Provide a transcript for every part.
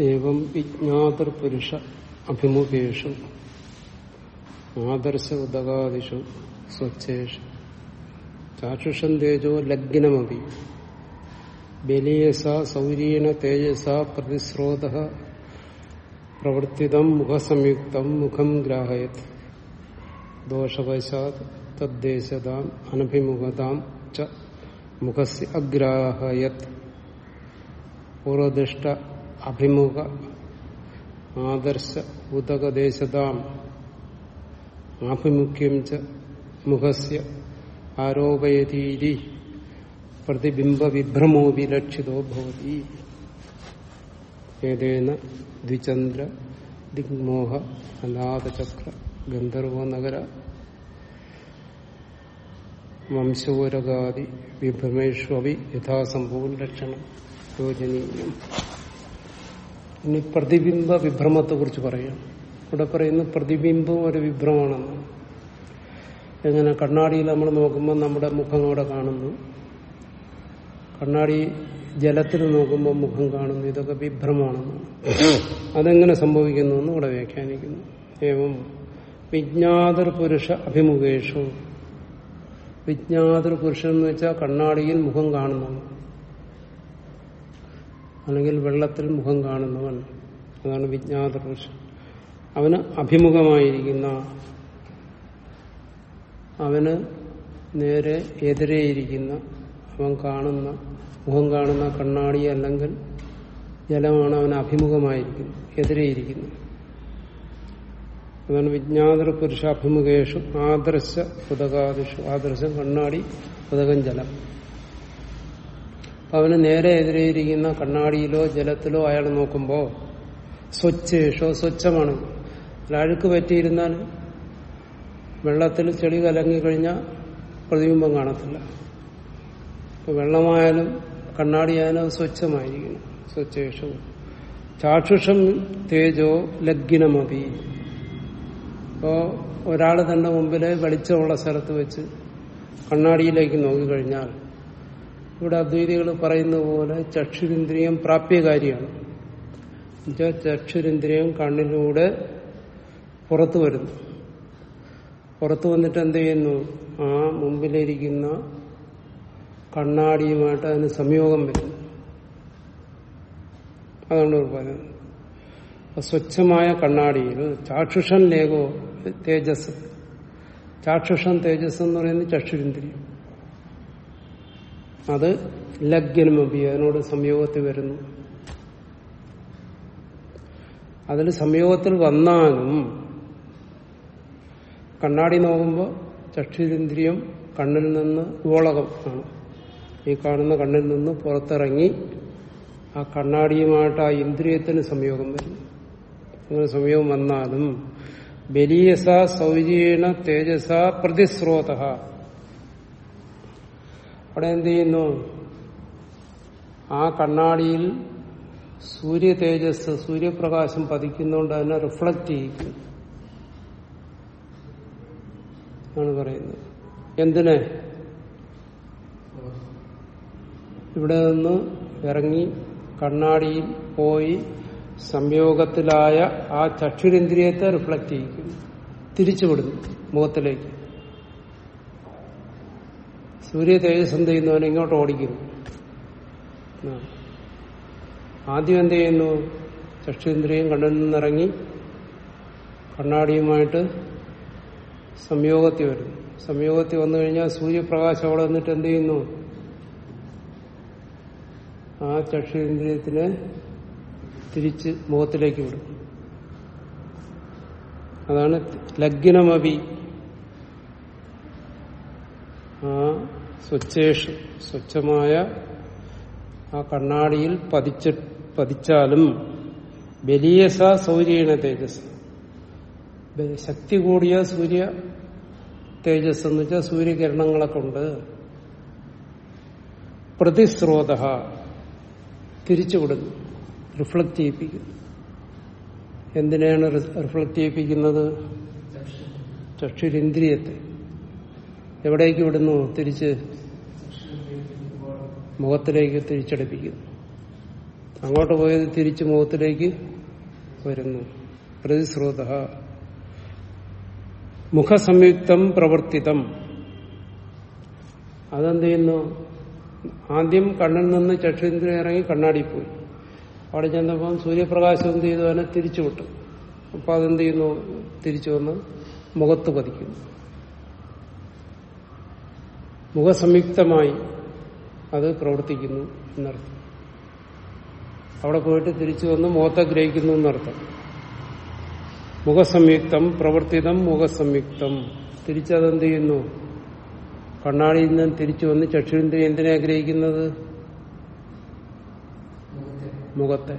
ഏവം വിജ്ഞാതൃപുരുഷ അഭിമുഖേഷു. ആദർശ ഉദകാദിഷു സ്വച്ഛേഷു. ചാക്ഷുഷം തേജോ ലഗ്നമപി. ബലീയസ സൗരീണ തേജസ പ്രതിസ്രോത പ്രവർത്തിതം മുഖസംയുക്തം മുഖം ഗ്രാഹയത്. ദോഷവശാത് തദ്ദേശതാം അനഭിമുഖതാം ച മുഖസ് അഗ്രാഹയത്. പൂർവദിഷ്ട അഭിമുഖ ആദർശ ഉദകദേശതാം ആഭിമുഖ്യം ച മുഖസ്യ ആരോപയതീരി പ്രതിബിംബ വിഭ്രമോ വിലക്ഷിതോ ഭവതി. ഏതേന ദ്വിചന്ദ്ര ദിഗ്മോഹ അനാഥചക്ര ഗന്ധർവ നഗര വംശോരകാദി വിഭ്രമേഷ്വപി യഥാസംഭവം ലക്ഷണം യോജനീയം. ഇനി പ്രതിബിംബ വിഭ്രമത്തെ കുറിച്ച് പറയാം. ഇവിടെ പറയുന്നു പ്രതിബിംബം ഒരു വിഭ്രമാണെന്ന് എങ്ങനെ കണ്ണാടിയിൽ നമ്മൾ നോക്കുമ്പോൾ നമ്മുടെ മുഖം അവിടെ കാണുന്നു. കണ്ണാടി ജലത്തിൽ നോക്കുമ്പോൾ മുഖം കാണുന്നു. ഇതൊക്കെ വിഭ്രമാണെന്ന് അതെങ്ങനെ സംഭവിക്കുന്നു എന്ന് ഇവിടെ വ്യാഖ്യാനിക്കുന്നു. ഏവം വിജ്ഞാതർ പുരുഷ അഭിമുഖേഷു. വിജ്ഞാതൃ പുരുഷൻ എന്ന് വെച്ചാൽ കണ്ണാടിയിൽ മുഖം കാണുന്നവൻ അല്ലെങ്കിൽ വെള്ളത്തിൽ മുഖം കാണുന്നവൻ അതാണ് വിജ്ഞാത അവന് അഭിമുഖമായിരിക്കുന്ന അവന് നേരെ എതിരെയിരിക്കുന്ന അവൻ കാണുന്ന മുഖം കാണുന്ന കണ്ണാടി അല്ലെങ്കിൽ ജലമാണ് അവന് അഭിമുഖമായിരിക്കുന്നത് എതിരെയിരിക്കുന്നത്. അതാണ് വിജ്ഞാതൃ പുരുഷ അഭിമുഖേഷു ആദർശ ഉദകാദിഷു ആദർശം കണ്ണാടി ഉദകം ജലം. അവന് നേരെ എതിരെയിരിക്കുന്ന കണ്ണാടിയിലോ ജലത്തിലോ അയാൾ നോക്കുമ്പോൾ സ്വച്ഛേഷോ സ്വച്ഛമാണ്. അഴുക്ക് പറ്റിയിരുന്നാൽ വെള്ളത്തിൽ ചെളി കലങ്ങിക്കഴിഞ്ഞാൽ പ്രതിബിംബം കാണത്തില്ല. ഇപ്പൊ വെള്ളമായാലും കണ്ണാടിയായാലും സ്വച്ഛമായിരിക്കണം. സ്വച്ഛേഷവും ചാക്ഷുഷം തേജോ ലഗ്നമതി ഇപ്പോ ഒരാൾ തന്റെ മുമ്പിൽ വെളിച്ചമുള്ള സ്ഥലത്ത് വെച്ച് കണ്ണാടിയിലേക്ക് നോക്കിക്കഴിഞ്ഞാൽ ഇവിടെ അദ്വൈതികൾ പറയുന്ന പോലെ ചക്ഷുരിന്ദ്രിയം പ്രാപ്യകാരിയാണ് എന്നുവെച്ചാൽ ചക്ഷുരിന്ദ്രിയം കണ്ണിലൂടെ പുറത്തു വരുന്നു. പുറത്തു വന്നിട്ട് എന്ത് ചെയ്യുന്നു? ആ മുമ്പിലിരിക്കുന്ന കണ്ണാടിയുമായിട്ട് അതിന് സംയോഗം വരുന്നു. അതാണ് പറയുന്നത് സ്വച്ഛമായ കണ്ണാടിയിൽ ചാക്ഷുഷൻ ലേഖോ തേജസ്. ചാക്ഷുഷൻ തേജസ് എന്ന് പറയുന്നത് ചക്ഷുരിന്ദ്രിയം. അത് ലഗ്നമപി അതിനോട് സംയോഗത്തിൽ വരുന്നു. അതിൽ സംയോഗത്തിൽ വന്നാലും കണ്ണാടി നോക്കുമ്പോൾ ചക്ഷുരിന്ദ്രിയം കണ്ണിൽ നിന്ന് ഗോളകം ആണ് ഈ കാണുന്ന കണ്ണിൽ നിന്ന് പുറത്തിറങ്ങി ആ കണ്ണാടിയുമായിട്ട് ആ ഇന്ദ്രിയത്തിന് സംയോഗം വരുന്നു അങ്ങനെ സംയോഗം വന്നാലും ബലീയസ സൗജീണ തേജസ പ്രതിസ്രോത അവിടെ എന്ത് ചെയ്യുന്നു? ആ കണ്ണാടിയിൽ സൂര്യ തേജസ് സൂര്യപ്രകാശം പതിക്കുന്നതുകൊണ്ട് അതിനെ റിഫ്ലക്റ്റ് ചെയ്യിക്കുന്നു. ആണ് പറയുന്നത്. എന്തിനെ? ഇവിടെ നിന്ന് ഇറങ്ങി കണ്ണാടിയിൽ പോയി സംയോഗത്തിലായ ആ ചക്ഷുരേന്ദ്രിയത്തെ റിഫ്ലക്ട് ചെയ്യിക്കുന്നു. തിരിച്ചുവിടുന്നു മുഖത്തിലേക്ക്. സൂര്യ തേജസ് എന്ത് ചെയ്യുന്നവനെ ഇങ്ങോട്ട് ഓടിക്കുന്നു. ആദ്യം എന്ത് ചെയ്യുന്നു? ചക്ഷുരേന്ദ്രിയം കണ്ണിൽ നിന്നിറങ്ങി കണ്ണാടിയുമായിട്ട് സംയോഗത്തിൽ വരുന്നു. സംയോഗത്തിൽ വന്നു കഴിഞ്ഞാൽ സൂര്യപ്രകാശം അവിടെ വന്നിട്ട് എന്ത് ചെയ്യുന്നു? ആ ചക്ഷുരേന്ദ്രിയത്തിനെ തിരിച്ച് മുഖത്തിലേക്ക് വിടും. അതാണ് ലഗ്നമവി ആ സ്വച്ഛേഷ് സ്വച്ഛമായ ആ കണ്ണാടിയിൽ പതിച്ച പതിച്ചാലും ബലീയസ സൗര്യണ തേജസ്. ശക്തി കൂടിയ സൂര്യ തേജസ് എന്ന് വെച്ചാൽ സൂര്യകിരണങ്ങളൊക്കെ ഉണ്ട് പ്രതിസ്രോത തിരിച്ചുവിടുന്നു റിഫ്ലക്ട് ചെയ്യിപ്പിക്കുന്നു. എന്തിനാണ് റിഫ്ലക്ട് ചെയ്യിപ്പിക്കുന്നത്? ചക്ഷുരിന്ദ്രിയത്തെ. എവിടേക്ക് വിടുന്നു തിരിച്ച് മുഖത്തിലേക്ക് തിരിച്ചടിപ്പിക്കുന്നു. അങ്ങോട്ട് പോയത് തിരിച്ച് മുഖത്തിലേക്ക് വരുന്നു. പ്രതിശ്രോത. മുഖസംയുക്തം പ്രവർത്തിതം. അതെന്ത് ചെയ്യുന്നു? ആദ്യം കണ്ണിൽ നിന്ന് ചക്ഷുന്ദ്രൻ ഇറങ്ങി കണ്ണാടി പോയി. അവിടെ ചെന്നപ്പം സൂര്യപ്രകാശം എന്ത് ചെയ്തു? അതിനെ തിരിച്ചു വിട്ടു. അപ്പൊ അതെന്ത് ചെയ്യുന്നു? തിരിച്ചു വന്ന് മുഖത്ത് പതിക്കുന്നു. മുഖസംയുക്തമായി അത് പ്രവർത്തിക്കുന്നു എന്നർത്ഥം. അവിടെ പോയിട്ട് തിരിച്ചു വന്ന് മുഖത്തെ ഗ്രഹിക്കുന്നു എന്നർത്ഥം. മുഖസംയുക്തം പ്രവർത്തിതം മുഖസംയുക്തം. തിരിച്ചതെന്ത് ചെയ്യുന്നു കണ്ണാടിയിൽ നിന്ന് തിരിച്ചു വന്ന് ചക്ഷുരേന്ദ്രിയ എന്തിനെ ആഗ്രഹിക്കുന്നത് മുഖത്തെ.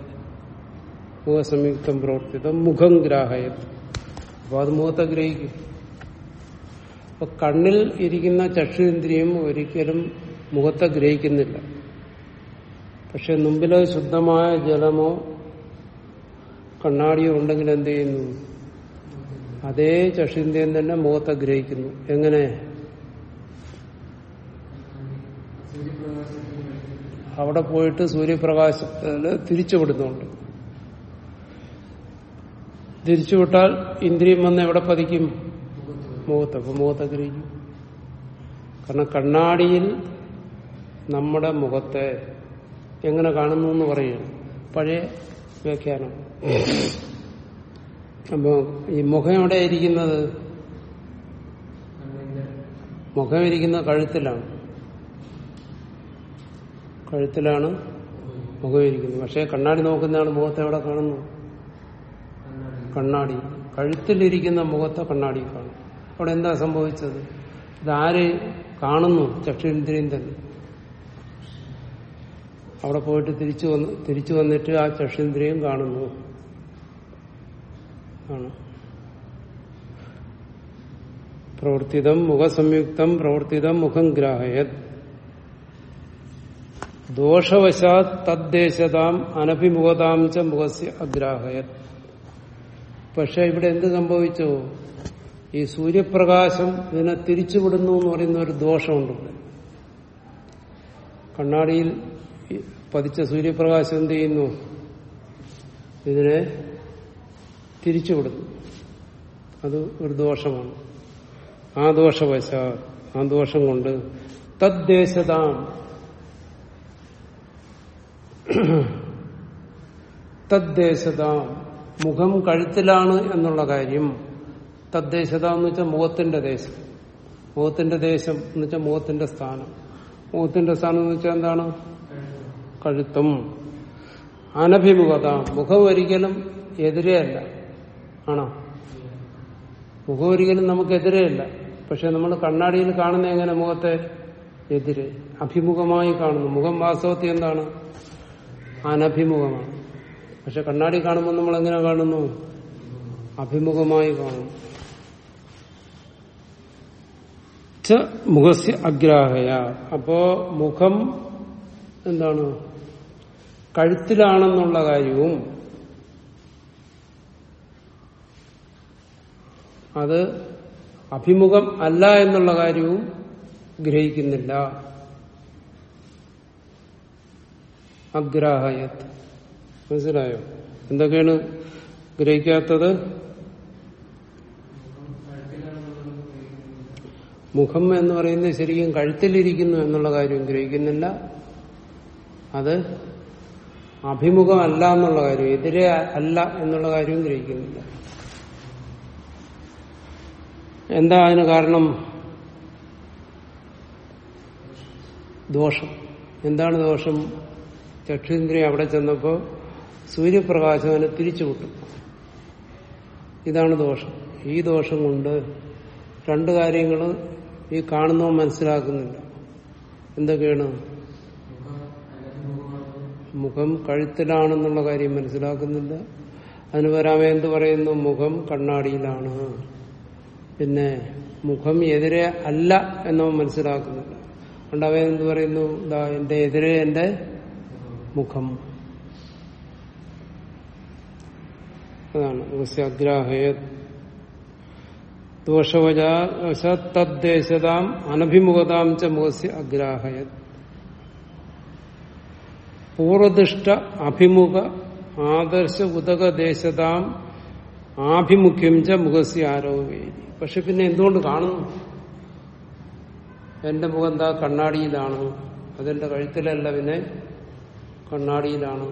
മുഖസംയുക്തം പ്രവർത്തിതം മുഖം ഗ്രാഹയം അപ്പൊ അത് മുഖത്തെ ഗ്രഹിക്കും. അപ്പൊ കണ്ണിൽ ഇരിക്കുന്ന ചക്ഷുരേന്ദ്രിയം ഒരിക്കലും മുഖത്തെ ഗ്രഹിക്കുന്നില്ല. പക്ഷെ മുമ്പിൽ ശുദ്ധമായ ജലമോ കണ്ണാടിയോ ഉണ്ടെങ്കിൽ എന്ത് ചെയ്യുന്നു? അതേ ചക്ഷുരേന്ദ്രിയം തന്നെ മുഖത്തെ ഗ്രഹിക്കുന്നു. എങ്ങനെ? അവിടെ പോയിട്ട് സൂര്യപ്രകാശത്തിന് തിരിച്ചുവിടുന്നുണ്ട് തിരിച്ചുവിട്ടാൽ ഇന്ദ്രിയം വന്ന് എവിടെ പതിക്കും? മുഖത്ത് അപ്പൊ മുഖത്തെ ഗ്രഹിക്കും കാരണം കണ്ണാടിയിൽ നമ്മുടെ മുഖത്തെ എങ്ങനെ കാണുന്നു എന്ന് പറയുകയാണ്. പഴയ വ്യാഖ്യാനം. അപ്പോ ഈ മുഖം എവിടെ ഇരിക്കുന്നത്? മുഖം ഇരിക്കുന്ന കഴുത്തിലാണ്. കഴുത്തിലാണ് മുഖം ഇരിക്കുന്നത്. പക്ഷെ കണ്ണാടി നോക്കുന്നതാണ് മുഖത്തെ എവിടെ കാണുന്നു? കണ്ണാടി. കഴുത്തിലിരിക്കുന്ന മുഖത്തെ കണ്ണാടി കാണും അവിടെ എന്താ സംഭവിച്ചത്? ഇതാര് കാണുന്നു ചക്ഷുരേന്ദ്രിയൻ തന്നെ അവിടെ പോയിട്ട് തിരിച്ചു വന്ന് തിരിച്ചു വന്നിട്ട് ആ ചക്ഷുരേന്ദ്രിയം കാണുന്നു. ആണ്. പ്രവർത്തിതം മുഖസംയുക്തം പ്രവർത്തിതം മുഖം ഗ്രാഹയത്. ദോഷവശാ തദ്ദേശതാം അനഭിമുഖതാം ച മുഖസ്യ അഗ്രാഹയത്. പക്ഷെ ഇവിടെ എന്ത് സംഭവിച്ചു? ഈ സൂര്യപ്രകാശം ഇതിനെ തിരിച്ചുവിടുന്നു എന്ന് പറയുന്ന ഒരു ദോഷമുണ്ട് കണ്ണാടിയിൽ പതിച്ച സൂര്യപ്രകാശം എന്ത് ചെയ്യുന്നു? ഇതിനെ തിരിച്ചുവിടുന്നു. അത് ഒരു ദോഷമാണ്. ആ ദോഷവശ ആ ദോഷം കൊണ്ട് തദ്ദേശതാം. തദ്ദേശതാം. മുഖം കഴുത്തിലാണ് എന്നുള്ള കാര്യം. തദ്ദേശത എന്ന് വെച്ചാൽ മുഖത്തിന്റെ ദേശം. മുഖത്തിന്റെ ദേശം എന്ന് വെച്ചാൽ മുഖത്തിന്റെ സ്ഥാനം. മുഖത്തിന്റെ സ്ഥാനം എന്ന് വെച്ചാൽ എന്താണ്? കഴുത്തും. അനഭിമുഖത. മുഖം ഒരിക്കലും എതിരെയല്ല ആണോ? മുഖം ഒരിക്കലും നമുക്ക് എതിരെയല്ല പക്ഷെ നമ്മൾ കണ്ണാടിയിൽ കാണുന്ന എങ്ങനെ മുഖത്തെ? എതിരെ. അഭിമുഖമായി കാണുന്നു. മുഖം വാസ്തവത്തിൽ എന്താണ്? അനഭിമുഖമാണ്. പക്ഷെ കണ്ണാടി കാണുമ്പോൾ നമ്മൾ എങ്ങനെ കാണുന്നു? അഭിമുഖമായി കാണുന്നു. മുഖസ്യ അഗ്രാഹയ. അപ്പോ മുഖം എന്താണ്? കഴുത്തിലാണെന്നുള്ള കാര്യവും അത് അഭിമുഖം അല്ല എന്നുള്ള കാര്യവും ഗ്രഹിക്കുന്നില്ല. അഗ്രാഹയത് മനസ്സിലായോ? എന്തൊക്കെയാണ് ഗ്രഹിക്കാത്തത്? മുഖം എന്ന് പറയുന്നത് ശരിക്കും കഴുത്തിലിരിക്കുന്നു എന്നുള്ള കാര്യം ഗ്രഹിക്കുന്നില്ല. അത് അഭിമുഖമല്ല എന്നുള്ള കാര്യം എതിരെ അല്ല എന്നുള്ള കാര്യവും ഗ്രഹിക്കുന്നില്ല. എന്താ അതിന് കാരണം? ദോഷം. എന്താണ് ദോഷം? ചക്ഷുന്ദ്രിയ അവിടെ ചെന്നപ്പോ സൂര്യപ്രകാശം അതിനെ തിരിച്ചുവിട്ടു. ഇതാണ് ദോഷം. ഈ ദോഷം കൊണ്ട് രണ്ട് കാര്യങ്ങൾ ഈ കാണുന്നവൻ മനസ്സിലാക്കുന്നില്ല. എന്തൊക്കെയാണ്? മുഖം കഴുത്തിലാണെന്നുള്ള കാര്യം മനസ്സിലാക്കുന്നില്ല. അതിന് വരാമേ എന്ത് പറയുന്നു? മുഖം കണ്ണാടിയിലാണ്. പിന്നെ മുഖം എതിരെ അല്ല എന്നവൻ മനസ്സിലാക്കുന്നില്ല. അതുകൊണ്ട് അവൻ എന്ത് പറയുന്നു? എന്റെ എതിരെ എന്റെ മുഖം. അതാണ്. അഗ്രാഹയ ദോഷവശ തദ്ദേശതാം അനഭിമുഖതാം ച മുഖസ്യ അഗ്രാഹയ പൂർവദിഷ്ട അഭിമുഖ ആദർശ ഉദകദേശതാം ആഭിമുഖ്യം ച മുഖസ്യ ആരോപേരി പക്ഷെ പിന്നെ എന്തുകൊണ്ട് കാണുന്നു? എന്റെ മുഖം എന്താ കണ്ണാടിയിലാണ്. അതെന്റെ കഴുത്തിലല്ല പിന്നെ കണ്ണാടിയിലാണ്.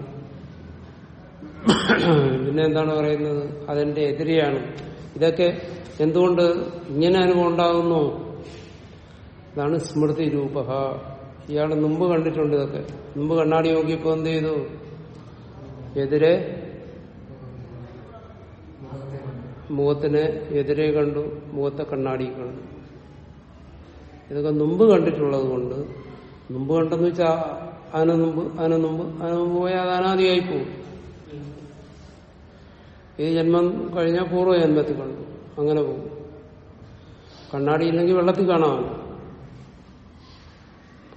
പിന്നെ എന്താണ് പറയുന്നത്? അതെന്റെ എതിരെയാണ്. ഇതൊക്കെ എന്തുകൊണ്ട് ഇങ്ങനെ അനുഭവം ഉണ്ടാകുന്നു? ഇതാണ് സ്മൃതി രൂപ ഇയാൾ മുമ്പ് കണ്ടിട്ടുണ്ട് ഇതൊക്കെ. മുമ്പ് കണ്ണാടി നോക്കിയപ്പോ എന്ത് ചെയ്തു? എതിരെ മുഖത്തിന് എതിരെ കണ്ടു മുഖത്തെ കണ്ണാടി കണ്ടു. ഇതൊക്കെ മുമ്പ് കണ്ടിട്ടുള്ളത് കൊണ്ട് മുമ്പ് കണ്ടെന്ന് വെച്ചാൽ അതിന് മുമ്പ് അതിന് മുമ്പ് അതിന് മുമ്പ് പോയാൽ അത് അനാദിയായി പോകും ഈ ജന്മം കഴിഞ്ഞാൽ പൂർവ ജന്മത്തിൽ കണ്ടു. അങ്ങനെ പോകും. കണ്ണാടി ഇല്ലെങ്കിൽ വെള്ളത്തിൽ കാണാമല്ലോ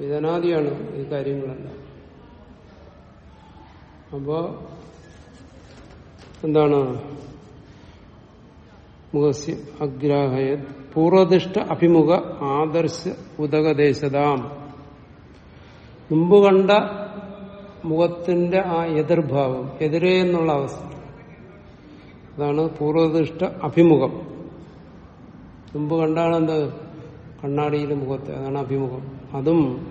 ഇതനാദിയാണ് ഈ കാര്യങ്ങളെല്ലാം. അപ്പോ എന്താണ്? മുഖസ്യ അഗ്രാഹയ പൂർവദിഷ്ട അഭിമുഖ ആദർശ ഉദകദേശതാം. മുമ്പ് കണ്ട മുഖത്തിന്റെ ആ എതിർഭാവം എതിരേ എന്നുള്ള അവസ്ഥ. അതാണ് പൂർവദിഷ്ട അഭിമുഖം. മുമ്പ് കണ്ടാണ് എന്ത്? കണ്ണാടിയിലെ മുഖത്തെ അതാണ് അഭിമുഖം. അതും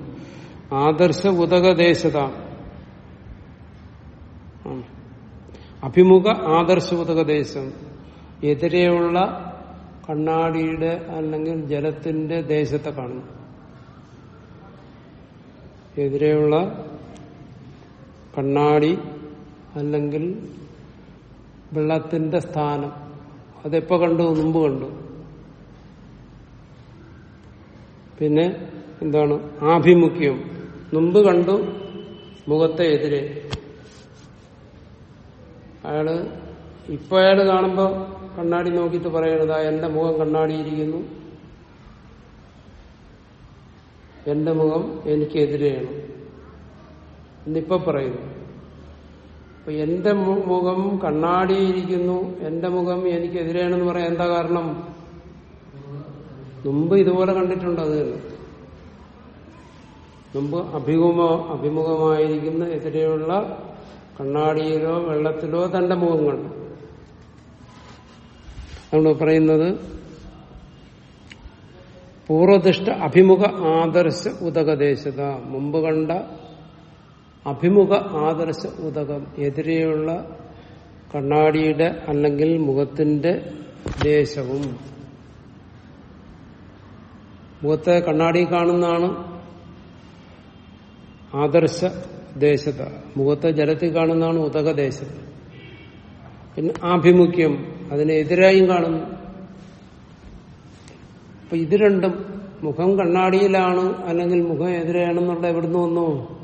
ആദർശ ഉദകദേശത. അഭിമുഖ ആദർശ ഉദകദേശം. എതിരെയുള്ള കണ്ണാടിയുടെ അല്ലെങ്കിൽ ജലത്തിന്റെ ദേശത്തെ കാണുന്നു. എതിരെയുള്ള കണ്ണാടി അല്ലെങ്കിൽ വെള്ളത്തിന്റെ സ്ഥാനം. അതെപ്പോ കണ്ടു? മുമ്പ് കണ്ടു. പിന്നെ എന്താണ്? ആഭിമുഖ്യം. മുമ്പ് കണ്ടു മുഖത്തെ എതിരെ. അയാൾ ഇപ്പൊ അയാൾ കാണുമ്പോ കണ്ണാടി നോക്കിയിട്ട് പറയണതാ എന്റെ മുഖം കണ്ണാടിയിരിക്കുന്നു. എന്റെ മുഖം എനിക്കെതിരെയാണ്. എന്നിപ്പോ പറയുന്നു. അപ്പൊ എന്റെ മുഖം കണ്ണാടിയിരിക്കുന്നു. എന്റെ മുഖം എനിക്കെതിരെയാണെന്ന് പറയാൻ എന്താ കാരണം? മുമ്പ് ഇതുപോലെ കണ്ടിട്ടുണ്ട് അത്? മുമ്പ് അഭിമുഖ അഭിമുഖമായിരിക്കുന്ന എതിരെയുള്ള കണ്ണാടിയിലോ വെള്ളത്തിലോ തന്റെ മുഖം കണ്ടു. അതുകൊണ്ട് പറയുന്നത് പൂർവദിഷ്ട അഭിമുഖ ആദർശ ഉദകദേശത. മുമ്പ് കണ്ട അഭിമുഖ ആദർശ ഉദകം എതിരെയുള്ള കണ്ണാടിയുടെ അല്ലെങ്കിൽ മുഖത്തിന്റെ ദേശവും. മുഖത്തെ കണ്ണാടി കാണുന്നതാണ് ആദർശ ദേശത. മുഖത്തെ ജലത്തിൽ കാണുന്നതാണ് ഉദകദേശം പിന്നെ ആഭിമുഖ്യം അതിനെതിരായും കാണുന്നു. അപ്പൊ ഇത് രണ്ടും മുഖം കണ്ണാടിയിലാണ് അല്ലെങ്കിൽ മുഖം എതിരെയാണെന്നുള്ള എവിടുന്ന് വന്നു?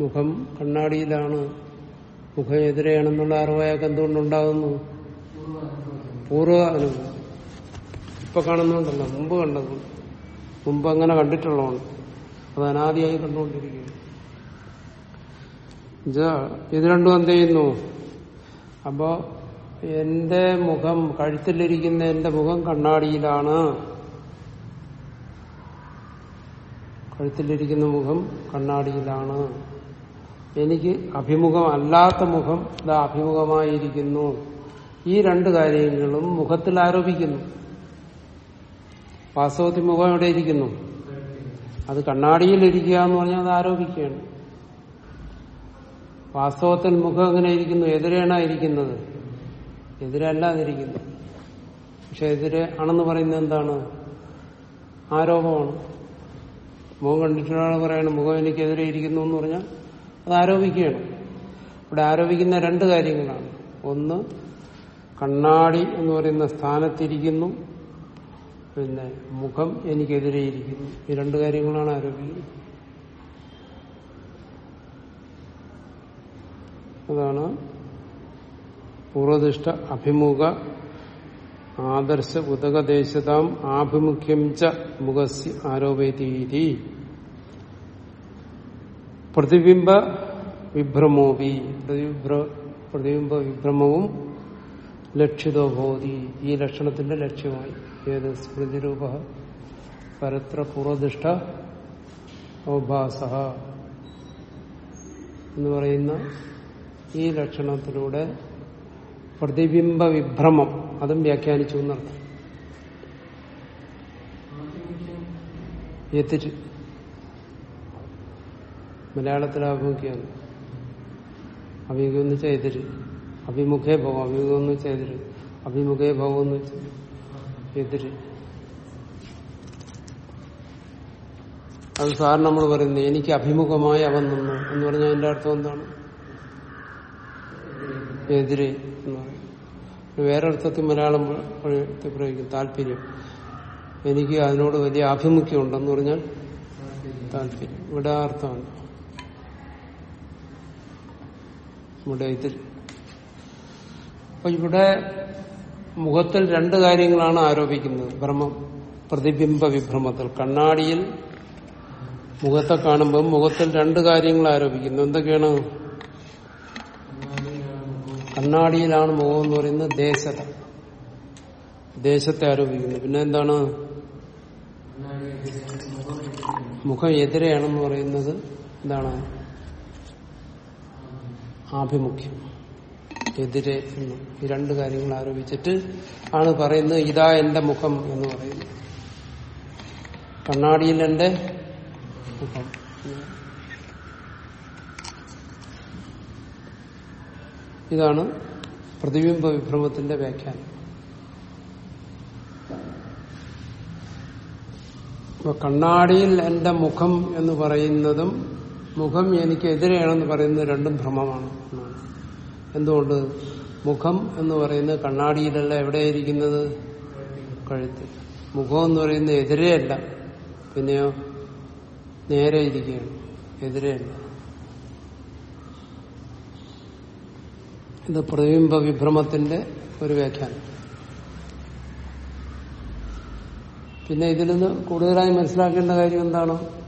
മുഖം കണ്ണാടിയിലാണ്. മുഖം എതിരെയാണെന്നുള്ള അറിവായൊക്കെ എന്തുകൊണ്ടുണ്ടാകുന്നു? പൂർവ അനുഭവം ഇപ്പൊ കാണുന്നുണ്ടല്ലോ മുമ്പ് കണ്ടത്. മുമ്പ് അങ്ങനെ കണ്ടിട്ടുള്ളതാണ്. അത് അനാദിയായി കണ്ടുകൊണ്ടിരിക്കുന്നു. എന്നുവെച്ചാ ഇത് രണ്ടും എന്ത് ചെയ്യുന്നു? അപ്പോ എന്റെ മുഖം കഴുത്തിലിരിക്കുന്ന എന്റെ മുഖം കണ്ണാടിയിലാണ്. കഴുത്തിലിരിക്കുന്ന മുഖം കണ്ണാടിയിലാണ്. എനിക്ക് അഭിമുഖമല്ലാത്ത മുഖം ഇതാ അഭിമുഖമായിരിക്കുന്നു. ഈ രണ്ട് കാര്യങ്ങളും മുഖത്തിൽ ആരോപിക്കുന്നു. വാസ്തവത്തിൽ മുഖം എവിടെ ഇരിക്കുന്നു? അത് കണ്ണാടിയിൽ ഇരിക്കുക എന്ന് പറഞ്ഞാൽ അത് ആരോപിക്കുകയാണ്. വാസ്തവത്തിൽ മുഖം എങ്ങനെ ഇരിക്കുന്നു? എതിരെയാണ് ഇരിക്കുന്നത്? എതിരല്ലാതിരിക്കുന്നു. പക്ഷെ എതിരെ ആണെന്ന് പറയുന്നത് എന്താണ്? ആരോപമാണ്. മുഖം കണ്ടിട്ടൊരാൾ പറയണം മുഖം എനിക്കെതിരെ ഇരിക്കുന്നു എന്ന് പറഞ്ഞാൽ അത് ആരോപിക്കുകയാണ് ഇവിടെ ആരോപിക്കുന്ന രണ്ട് കാര്യങ്ങളാണ്. ഒന്ന് കണ്ണാടി എന്ന് പറയുന്ന സ്ഥാനത്തിരിക്കുന്നു. പിന്നെ മുഖം എനിക്കെതിരെ ഇരിക്കുന്നു. ഈ രണ്ട് കാര്യങ്ങളാണ് ആരോപിക്കുന്നത്. അതാണ് പൂർവദിഷ്ട അഭിമുഖ ആദർശ ഉദകദേശതാം ആഭിമുഖ്യം ച മുഖസ് ആരോപയതീതി. പ്രതിബിംബ വിഭ്രമോപി. പ്രതിബിംബ വിഭ്രമവും ലക്ഷിതോ ഭോതി ഈ ലക്ഷണത്തിന്റെ ലക്ഷ്യമായി. ഏത്? സ്മൃതിരൂപ പരത്ര പൂർവദിഷ്ട എന്ന് പറയുന്ന ഈ ലക്ഷണത്തിലൂടെ പ്രതിബിംബ വിഭ്രമം. അതും വ്യാഖ്യാനിച്ചു എന്നർത്ഥം. എത്തിച്ച്. മലയാളത്തിൽ അഭിമുഖ്യാണ് അഭിമുഖം എന്ന് എതിര് അഭിമുഖേ ഭവം അഭിമുഖം എന്ന് എതിര് അഭിമുഖേ ഭവം എന്ന് വെച്ചാൽ എതിര് അത് സാറിന് നമ്മൾ പറയുന്നത് എനിക്ക് അഭിമുഖമായി അവൻ നിന്നു എന്ന് പറഞ്ഞാൽ അതിന്റെ അർത്ഥം എന്താണ്? എതിരെ എന്ന് പറയും. വേറെ അർത്ഥത്തിൽ മലയാളം പ്രയോഗിക്കും താല്പര്യം. എനിക്ക് അതിനോട് വലിയ ആഭിമുഖ്യം ഉണ്ടെന്ന് പറഞ്ഞാൽ താല്പര്യം. ഇവിടെ അർത്ഥമാണ് ഇവിടെ ഇതിൽ അപ്പൊ ഇവിടെ മുഖത്തിൽ രണ്ട് കാര്യങ്ങളാണ് ആരോപിക്കുന്നത്. ഭ്രമം പ്രതിബിംബ വിഭ്രമത്തിൽ. കണ്ണാടിയിൽ മുഖത്തെ കാണുമ്പോൾ മുഖത്തിൽ രണ്ട് കാര്യങ്ങൾ ആരോപിക്കുന്നു. എന്തൊക്കെയാണ്? കണ്ണാടിയിലാണ് മുഖം എന്ന് പറയുന്നത് ദേശത. ദേശത്തെ ആരോപിക്കുന്നു. പിന്നെ എന്താണ്? മുഖം എതിരെയാണെന്ന് പറയുന്നത് എന്താണ്? ആഭിമുഖ്യം. എതിരെ എന്ന് ഈ രണ്ട് കാര്യങ്ങൾ ആരോപിച്ചിട്ട് ആണ് പറയുന്നത് ഇതാ എന്റെ മുഖം എന്ന് പറയുന്നത്. കണ്ണാടിയിൽ എന്റെ മുഖം. ഇതാണ് പ്രതിബിംബ വിഭ്രമത്തിന്റെ വ്യാഖ്യാനം. കണ്ണാടിയിൽ എന്റെ മുഖം എന്ന് പറയുന്നതും മുഖം എനിക്ക് എതിരെയാണെന്ന് പറയുന്നത് രണ്ടും ഭ്രമമാണ്. എന്തുകൊണ്ട്? മുഖം എന്ന് പറയുന്നത് കണ്ണാടിയിലല്ല എവിടെയിരിക്കുന്നത് കഴുത്തിൽ മുഖം എന്ന് പറയുന്നത് എതിരെയല്ല. പിന്നെയോ നേരെ ഇരിക്കുകയാണ്. എതിരെയല്ല. ഇത് പ്രതിബിംബ വിഭ്രമത്തിന്റെ ഒരു വ്യാഖ്യാനം. പിന്നെ ഇതിൽ നിന്ന് കൂടുതലായി മനസ്സിലാക്കേണ്ട കാര്യം എന്താണ്?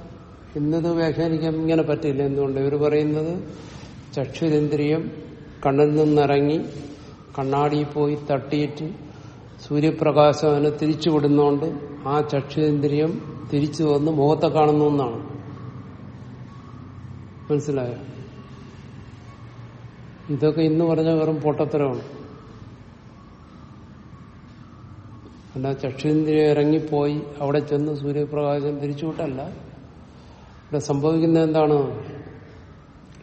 ഇന്നത് വ്യാഖ്യാനിക്കാൻ ഇങ്ങനെ പറ്റില്ല. എന്തുകൊണ്ട്? ഇവർ പറയുന്നത് ചക്ഷുരേന്ദ്രിയം കണ്ണിൽ നിന്നിറങ്ങി കണ്ണാടിയിൽ പോയി തട്ടിയിട്ട് സൂര്യപ്രകാശം അതിനെ തിരിച്ചു വിടുന്നോണ്ട് ആ ചക്ഷുരേന്ദ്രിയം തിരിച്ചു വന്ന് മുഖത്തെ കാണുന്നു എന്നാണ്. മനസ്സിലായോ? ഇതൊക്കെ ഇന്ന് പറഞ്ഞ വെറും പൊട്ടത്തരമാണ്. അല്ല ചക്ഷുരേന്ദ്രിയം ഇറങ്ങിപ്പോയി അവിടെ ചെന്ന് സൂര്യപ്രകാശം തിരിച്ചുവിട്ടല്ല ഇവിടെ സംഭവിക്കുന്നത് എന്താണ്?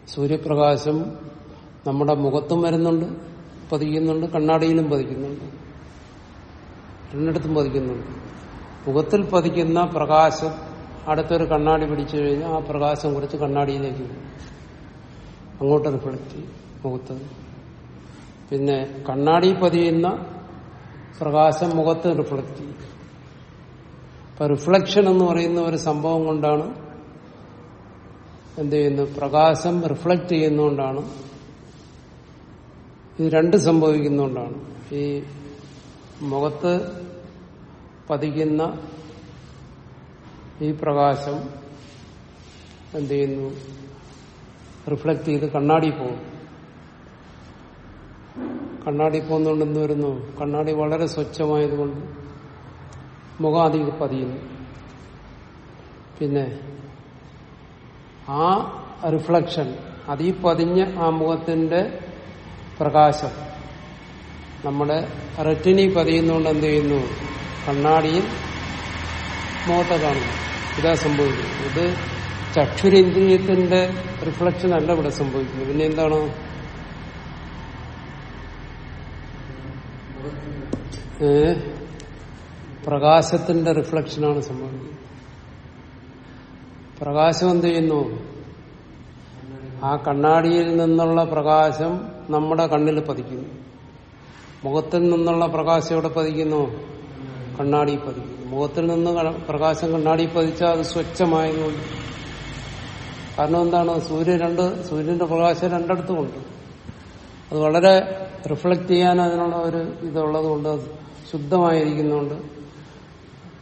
സൂര്യപ്രകാശം നമ്മുടെ മുഖത്തും വരുന്നുണ്ട് പതിക്കുന്നുണ്ട് കണ്ണാടിയിലും പതിക്കുന്നുണ്ട്. രണ്ടിടത്തും പതിക്കുന്നുണ്ട്. മുഖത്തിൽ പതിക്കുന്ന പ്രകാശം അടുത്തൊരു കണ്ണാടി പിടിച്ചു കഴിഞ്ഞാൽ ആ പ്രകാശം കുറച്ച് കണ്ണാടിയിലേക്ക് അങ്ങോട്ട് റിഫ്ലക്ട് ചെയ്യും മുഖത്ത്. പിന്നെ കണ്ണാടി പതിയുന്ന പ്രകാശം മുഖത്ത് റിഫ്ലക്ട് ചെയ്യും. റിഫ്ലക്ഷൻ എന്ന് പറയുന്ന ഒരു സംഭവം കൊണ്ടാണ് എന്ത് ചെയ്യുന്നു? പ്രകാശം റിഫ്ലക്ട് ചെയ്യുന്നതുകൊണ്ടാണ് ഇത് രണ്ട് സംഭവിക്കുന്നതുകൊണ്ടാണ് ഈ മുഖത്ത് പതിക്കുന്ന ഈ പ്രകാശം എന്ത് ചെയ്യുന്നു? റിഫ്ലക്ട് ചെയ്ത് കണ്ണാടി പോകും കണ്ണാടി പോകുന്നതുകൊണ്ട് എന്ത് വരുന്നു? കണ്ണാടി വളരെ സ്വച്ഛമായതുകൊണ്ട് മുഖം അധികം പതിയുന്നു. പിന്നെ ആ റിഫ്ലക്ഷൻ അതീ പതിഞ്ഞ ആ മുഖത്തിന്റെ പ്രകാശം. നമ്മുടെ റെറ്റിനി പതിയുന്നതുകൊണ്ട് എന്ത് ചെയ്യുന്നു? കണ്ണാടിയിൽ മുഖത്തെ കാണുന്നു. ഇതാ സംഭവിക്കുന്നത്. ഇത് ചക്ഷുരേന്ദ്രിയത്തിന്റെ റിഫ്ലക്ഷൻ അല്ല ഇവിടെ സംഭവിക്കുന്നു പിന്നെ എന്താണ്? പ്രകാശത്തിന്റെ റിഫ്ലക്ഷനാണ് സംഭവിക്കുന്നത്. പ്രകാശം എന്ത് ചെയ്യുന്നു? ആ കണ്ണാടിയിൽ നിന്നുള്ള പ്രകാശം നമ്മുടെ കണ്ണിൽ പതിക്കുന്നു. മുഖത്തിൽ നിന്നുള്ള പ്രകാശം എവിടെ പതിക്കുന്നു? കണ്ണാടി പതിക്കുന്നു. മുഖത്തിൽ നിന്ന് പ്രകാശം കണ്ണാടി പതിച്ചാൽ അത് സ്വച്ഛമായതുകൊണ്ട്. കാരണം എന്താണ്? സൂര്യൻ രണ്ട് സൂര്യന്റെ പ്രകാശം രണ്ടിടത്തുമുണ്ട് അത് വളരെ റിഫ്ലക്ട് ചെയ്യാൻ അതിനുള്ള ഒരു ഇതുള്ളത് കൊണ്ട് ശുദ്ധമായിരിക്കുന്നുണ്ട്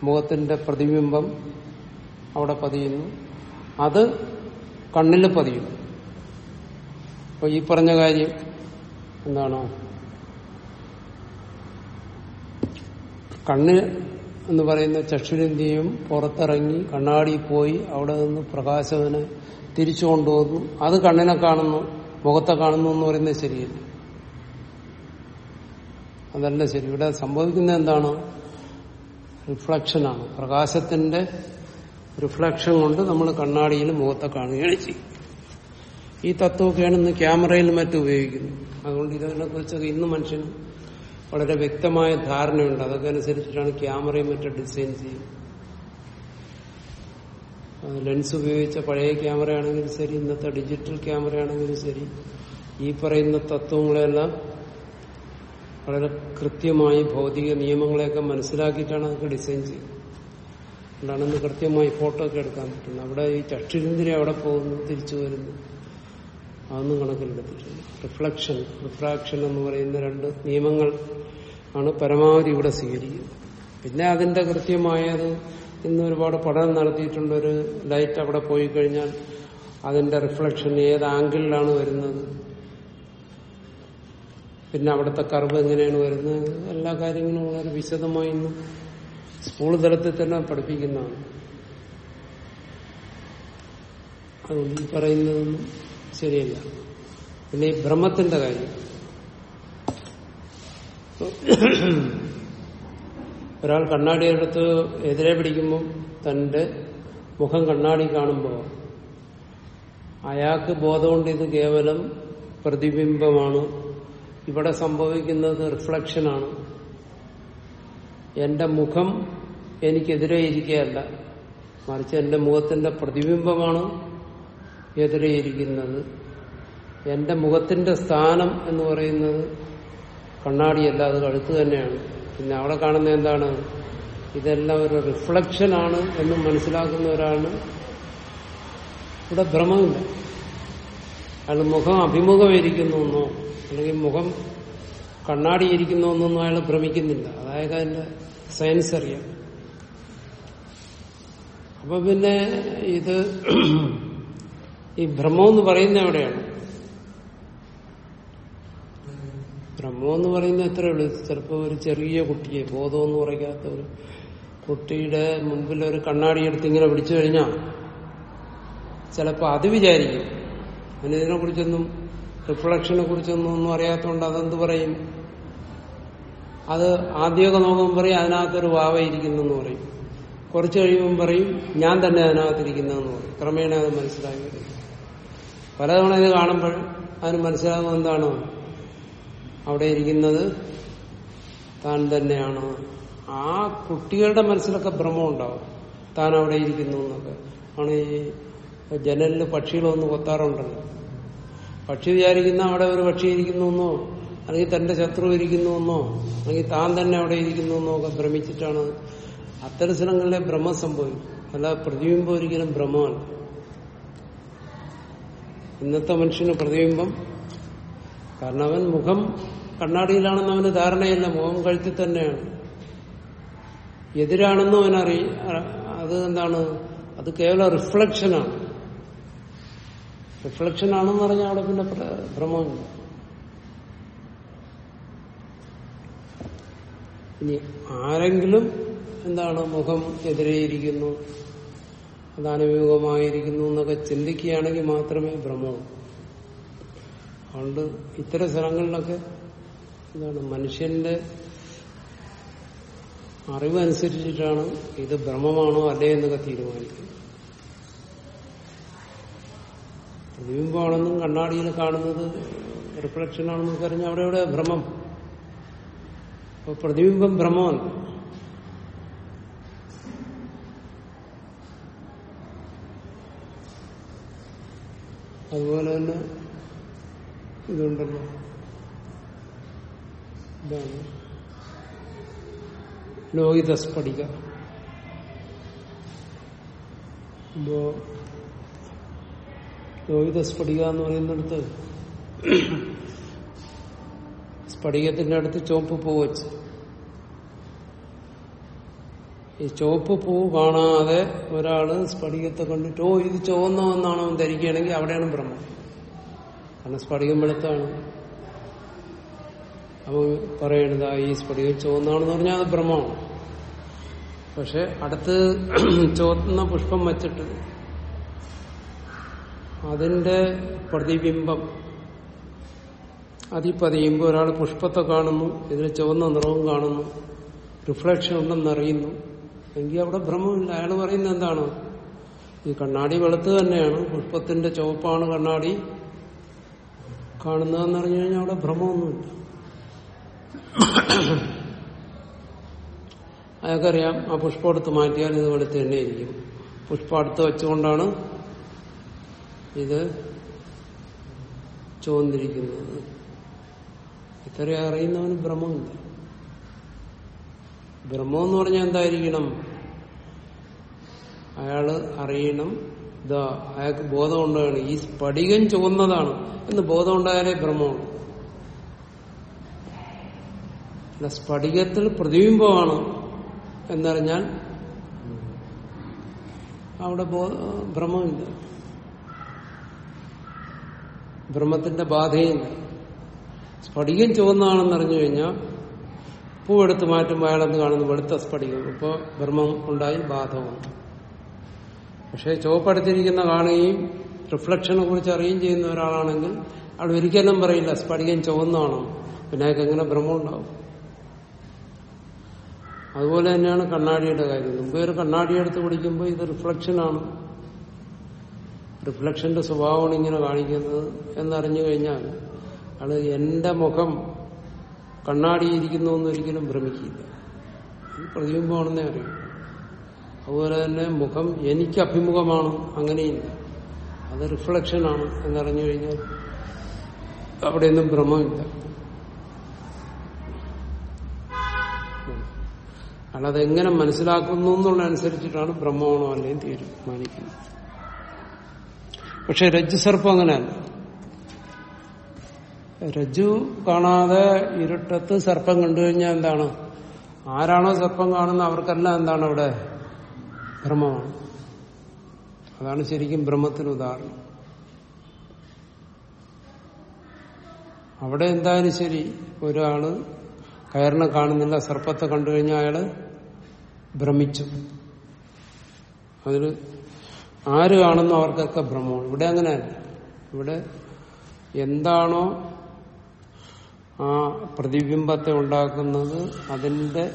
മുഖത്തിന്റെ പ്രതിബിംബം അവിടെ പതിയുന്നു. അത് കണ്ണിൽ പതിയും. അപ്പൊ ഈ പറഞ്ഞ കാര്യം എന്താണ്? കണ്ണ് എന്ന് പറയുന്ന ചക്ഷുരന്തിയും പുറത്തിറങ്ങി കണ്ണാടി പോയി അവിടെ നിന്ന് പ്രകാശവനെ തിരിച്ചു കൊണ്ടുവന്നു. അത് കണ്ണിനെ കാണുന്നു മുഖത്തെ കാണുന്നു എന്ന് പറയുന്നത് ശരിയല്ല അതല്ല ശരി. ഇവിടെ സംഭവിക്കുന്നത് എന്താണ്? റിഫ്ലക്ഷനാണ്. പ്രകാശത്തിന്റെ റിഫ്ലക്ഷൻ കൊണ്ട് നമ്മൾ കണ്ണാടിയിൽ മുഖത്തെ കാണുകയാണ് ചെയ്യും ഈ തത്വമൊക്കെയാണ് ഇന്ന് ക്യാമറയിൽ മറ്റും ഉപയോഗിക്കുന്നത്. അതുകൊണ്ട് ഇതിനെ കുറിച്ചൊക്കെ ഇന്ന് മനുഷ്യന് വളരെ വ്യക്തമായ ധാരണയുണ്ട്. അതൊക്കെ അനുസരിച്ചിട്ടാണ് ക്യാമറയും മറ്റും ഡിസൈൻ ചെയ്യും ലെൻസ് ഉപയോഗിച്ച പഴയ ക്യാമറ ആണെങ്കിലും ശരി ഇന്നത്തെ ഡിജിറ്റൽ ക്യാമറ ആണെങ്കിലും ശരി ഈ പറയുന്ന തത്വങ്ങളെല്ലാം വളരെ കൃത്യമായി ഭൗതിക നിയമങ്ങളെയൊക്കെ മനസ്സിലാക്കിയിട്ടാണ് അതൊക്കെ ഡിസൈൻ ചെയ്യുന്നത്. ഇന്ന് കൃത്യമായി ഫോട്ടോ ഒക്കെ എടുക്കാൻ പറ്റുന്നത്. അവിടെ ഈ ചക്ഷുരന്തിരി അവിടെ പോകുന്നു തിരിച്ചു വരുന്നു. അതൊന്നും കണക്കിലെടുത്തിട്ടില്ല. റിഫ്ലക്ഷൻ റിഫ്രാക്ഷൻ എന്ന് പറയുന്ന രണ്ട് നിയമങ്ങൾ ആണ് പരമാവധി ഇവിടെ സ്വീകരിക്കുന്നത്. പിന്നെ അതിന്റെ കൃത്യമായത് ഇന്ന് ഒരുപാട് പഠനം നടത്തിയിട്ടുണ്ട്. ഒരു ലൈറ്റ് അവിടെ പോയി കഴിഞ്ഞാൽ അതിന്റെ റിഫ്ലക്ഷൻ ഏത് ആംഗിളിലാണ് വരുന്നത്? പിന്നെ അവിടുത്തെ കർവ് എങ്ങനെയാണ് വരുന്നത്? എല്ലാ കാര്യങ്ങളും വളരെ വിശദമായി ഇന്ന് സ്കൂൾ തലത്തിൽ തന്നെ പഠിപ്പിക്കുന്നതാണ്. അതുകൊണ്ട് ഈ പറയുന്നതൊന്നും ശരിയല്ല. പിന്നെ ഈ ഭ്രമത്തിന്റെ കാര്യം. ഒരാൾ കണ്ണാടിയെടുത്ത് എതിരെ പിടിക്കുമ്പോൾ തന്റെ മുഖം കണ്ണാടി കാണുമ്പോൾ അയാൾക്ക് ബോധമുണ്ട് ഇത് കേവലം പ്രതിബിംബമാണ്. ഇവിടെ സംഭവിക്കുന്നത് റിഫ്ലക്ഷനാണ്. എന്റെ മുഖം എനിക്കെതിരെ ഇരിക്കുകയല്ല മറിച്ച് എന്റെ മുഖത്തിന്റെ പ്രതിബിംബമാണ് എതിരെ ഇരിക്കുന്നത് എന്റെ മുഖത്തിന്റെ സ്ഥാനം എന്ന് പറയുന്നത് കണ്ണാടിയല്ല അത് കഴുത്ത് തന്നെയാണ്. പിന്നെ അവിടെ കാണുന്ന എന്താണ്? ഇതെല്ലാം ഒരു റിഫ്ലക്ഷൻ ആണ് എന്ന് മനസ്സിലാക്കുന്ന ഒരാൾ ഇവിടെ ഭ്രമമില്ല അയാൾ മുഖം അഭിമുഖമായിരിക്കുന്നു എന്നോ അല്ലെങ്കിൽ മുഖം കണ്ണാടിയിരിക്കുന്നു എന്നൊന്നും അയാൾ ഭ്രമിക്കുന്നില്ല. അതായത് അതിന്റെ സയൻസ് അറിയാം. അപ്പൊ പിന്നെ ഇത് ഈ ഭ്രമം എന്ന് പറയുന്ന എവിടെയാണ്? ഭ്രമം എന്ന് പറയുന്ന എത്രയേ ഉള്ളൂ? ചിലപ്പോൾ ഒരു ചെറിയ കുട്ടിയെ ബോധമെന്ന് പറയാത്ത ഒരു കുട്ടിയുടെ മുമ്പിൽ ഒരു കണ്ണാടി എടുത്ത് ഇങ്ങനെ പിടിച്ചു കഴിഞ്ഞാൽ ചിലപ്പോൾ അത് വിചാരിക്കും. അതിന് കുറിച്ചൊന്നും റിഫ്ലക്ഷനെ കുറിച്ചൊന്നും ഒന്നും അറിയാത്തതുകൊണ്ട് അതെന്ത് പറയും? അത് ആദ്യമൊക്കെ നോക്കുമ്പോൾ പറയും അതിനകത്തൊരു വാവയിരിക്കുന്നു ഇരിക്കുന്നെന്ന് പറയും. കുറച്ച് കഴിയുമ്പം പറയും ഞാൻ തന്നെ അതിനകത്തിരിക്കുന്നതെന്ന് പറയും. ക്രമേണ അത് മനസ്സിലാക്കി വരും. പലതവണ ഇത് കാണുമ്പോൾ അതിന് മനസ്സിലാകുന്നത് എന്താണ്? അവിടെ ഇരിക്കുന്നത് താൻ തന്നെയാണ്? ആ കുട്ടികളുടെ മനസ്സിലൊക്കെ ഭ്രമം ഉണ്ടാവും. താൻ അവിടെ ഇരിക്കുന്നു എന്നൊക്കെ. ആണ് ഈ ജനലിൽ പക്ഷികളൊന്ന് കൊത്താറുണ്ടല്ലോ. പക്ഷി വിചാരിക്കുന്ന അവിടെ ഒരു പക്ഷി ഇരിക്കുന്നു എന്നോ അല്ലെങ്കിൽ തന്റെ ശത്രു ഇരിക്കുന്നു എന്നോ അല്ലെങ്കിൽ താൻ തന്നെ അവിടെ ഇരിക്കുന്നു എന്നോ ഒക്കെ ഭ്രമിച്ചിട്ടാണ് അത്തരം സ്ഥലങ്ങളിലെ ഭ്രമം സംഭവിക്കും. അല്ല പ്രതിബിംബം ഒരിക്കലും ഭ്രമമാണ് ഇന്നത്തെ മനുഷ്യന് പ്രതിബിംബം കാരണം അവൻ മുഖം കണ്ണാടിയിലാണെന്ന് അവന് ധാരണയില്ല മുഖം കഴുത്തിൽ തന്നെയാണ്. എതിരാണെന്നും അവനറിയ അത് എന്താണ്? അത് കേവലം റിഫ്ലക്ഷനാണ് റിഫ്ലക്ഷൻ ആണെന്ന് പറഞ്ഞാൽ അവിടെ പിന്നെ ഭ്രമമില്ല. ഇനി ആരെങ്കിലും എന്താണ് മുഖം എതിരെയിരിക്കുന്നു? അത് അനുയോഗമായിരിക്കുന്നു എന്നൊക്കെ ചിന്തിക്കുകയാണെങ്കിൽ മാത്രമേ ഭ്രമവും അതുകൊണ്ട് ഇത്തരം സ്ഥലങ്ങളിലൊക്കെ എന്താണ് മനുഷ്യന്റെ അറിവനുസരിച്ചിട്ടാണ് ഇത് ഭ്രമമാണോ അല്ലേ എന്നൊക്കെ തീരുമാനിക്കുന്നത്. പ്രതിബിംബമാണെന്നും കണ്ണാടിയിൽ കാണുന്നത് റിഫ്ലക്ഷൻ ആണെന്ന് പറഞ്ഞാൽ അവിടെ എവിടെ ഭ്രമം? അപ്പൊ പ്രതിബിംബം ഭ്രമമല്ല. അതുപോലെ തന്നെ ഇതുണ്ടല്ലോ. ഇതാണ്. ലോഹിതസ് സ്ഫടിക ഇപ്പോ ലോഹിത സ്ഫടിക എന്ന് പറയുന്നിടത്ത് സ്ഫടികത്തിന്റെ അടുത്ത് ചുവപ്പ് പൂ വെച്ച് ഈ ചുവപ്പ് പൂ കാണാതെ ഒരാൾ സ്ഫടികത്തെ കണ്ടിട്ട് ഓ ഇത് ചുവന്നോ എന്നാണോ ധരിക്കുകയാണെങ്കിൽ അവിടെയാണ് ബ്രഹ്മം കാരണം സ്ഫടികം വെളുത്താണ്. അപ്പൊ പറയണത് ഈ സ്ഫടികം ചുവന്നാണെന്ന് പറഞ്ഞാൽ അത് ബ്രഹ്മമാണ് പക്ഷെ അടുത്ത് ചുവന്ന പുഷ്പം വച്ചിട്ട് അതിന്റെ പ്രതിബിംബം അതിൽ പതിയുമ്പോൾ ഒരാൾ പുഷ്പത്തെ കാണുന്നു ഇതിന് ചുവന്ന നിറവും കാണുന്നു റിഫ്ലക്ഷൻ ഉണ്ടെന്നറിയുന്നു. എങ്കിൽ അവിടെ ഭ്രമമില്ല. അയാൾ പറയുന്നത് എന്താണ്? ഈ കണ്ണാടി വെളുത്ത് തന്നെയാണ്. പുഷ്പത്തിന്റെ ചുവപ്പാണ് കണ്ണാടി. കാണുന്നതെന്ന് പറഞ്ഞു കഴിഞ്ഞാൽ അവിടെ ഭ്രമമൊന്നുമില്ല. അയാൾക്കറിയാം ആ പുഷ്പം എടുത്ത് മാറ്റിയാൽ ഇത് വെളുത്ത് തന്നെ ഇരിക്കും പുഷ്പം അടുത്ത് വെച്ചുകൊണ്ടാണ് ഇത് ചുവന്നിരിക്കുന്നത്. ഇത്രയും അറിയുന്നവന് ഭ്രമമില്ല. ഭ്രമം എന്ന് പറഞ്ഞാൽ എന്തായിരിക്കണം? അയാൾ അറിയണം ഇതാ അയാൾക്ക് ബോധം ഉണ്ടാകണം ഈ സ്ഫടികം ചുവന്നതാണ്. എന്ന് ബോധം ഉണ്ടായാലേ അല്ല സ്ഫടികത്തിൽ പ്രതിബിംബമാണ് എന്നറിഞ്ഞാൽ അവിടെ ഭ്രമമില്ല ഭ്രമത്തിന്റെ ബാധയില്ല. സ്ഫടികം ചുവന്നാണെന്നറിഞ്ഞു കഴിഞ്ഞാൽ പൂവെടുത്ത് മാറ്റുമ്പോൾ അയാളെന്ന് കാണുന്നു വെളുത്ത സ്ഫടികം. ഇപ്പോൾ ഭ്രമം ഉണ്ടായി ബാധ വന്നു. പക്ഷെ ചുവപ്പടുത്തിരിക്കുന്ന കാണുകയും റിഫ്ലക്ഷനെ കുറിച്ച് അറിയുകയും ചെയ്യുന്ന ഒരാളാണെങ്കിൽ അവിടെ ഒരിക്കലും പറയില്ല സ്ഫടികം ചുവന്നാണോ? പിന്നെ അയാൾക്ക് എങ്ങനെ ഭ്രമം ഉണ്ടാവും? അതുപോലെ തന്നെയാണ് കണ്ണാടിയുടെ കാര്യം. മുമ്പേ ഒരു കണ്ണാടി എടുത്ത് പിടിക്കുമ്പോൾ ഇത് റിഫ്ലക്ഷനാണ് റിഫ്ലക്ഷന്റെ സ്വഭാവമാണ് ഇങ്ങനെ കാണിക്കുന്നത് എന്നറിഞ്ഞു കഴിഞ്ഞാൽ അത് എന്റെ മുഖം കണ്ണാടിയിരിക്കുന്നു എന്നൊരിക്കലും ഭ്രമിക്കില്ല. പ്രതിബിംബമാണെന്നേ അറിയും. അതുപോലെ തന്നെ മുഖം എനിക്ക് അഭിമുഖമാണ്. അങ്ങനെയില്ല. അത് റിഫ്ലക്ഷനാണ് എന്നറിഞ്ഞു കഴിഞ്ഞാൽ അവിടെയൊന്നും ഭ്രമമില്ല. അല്ലാതെ എങ്ങനെ മനസ്സിലാക്കുന്നു എന്നുള്ള അനുസരിച്ചിട്ടാണ് ബ്രഹ്മമാണോ അല്ലെങ്കിൽ തീരുമാനിക്കുന്നത്. പക്ഷെ രജ്ജുസർപ്പം അങ്ങനെയല്ല. രജ്ജു കാണാതെ ഇരുട്ടത്ത് സർപ്പം കണ്ടു കഴിഞ്ഞാൽ എന്താണ്? ആരാണോ സർപ്പം കാണുന്നത് അവർക്കെല്ലാം എന്താണ് അവിടെ? ഭ്രമമാണ് അതാണ് ശരിക്കും ബ്രഹ്മത്തിന് ഉദാഹരണം. അവിടെ എന്തായാലും ശരി ഒരാൾ കയറിനെ കാണുന്നില്ല സർപ്പത്തെ കണ്ടു കഴിഞ്ഞാൽ അയാൾ ഭ്രമിച്ചു. അതിൽ ആര് കാണുന്നു അവർക്കൊക്കെ ഭ്രമമാണ്. ഇവിടെ അങ്ങനെയല്ല. ഇവിടെ എന്താണോ ആ പ്രതിബിംബത്തെ ഉണ്ടാക്കുന്നത് അതിന്റെ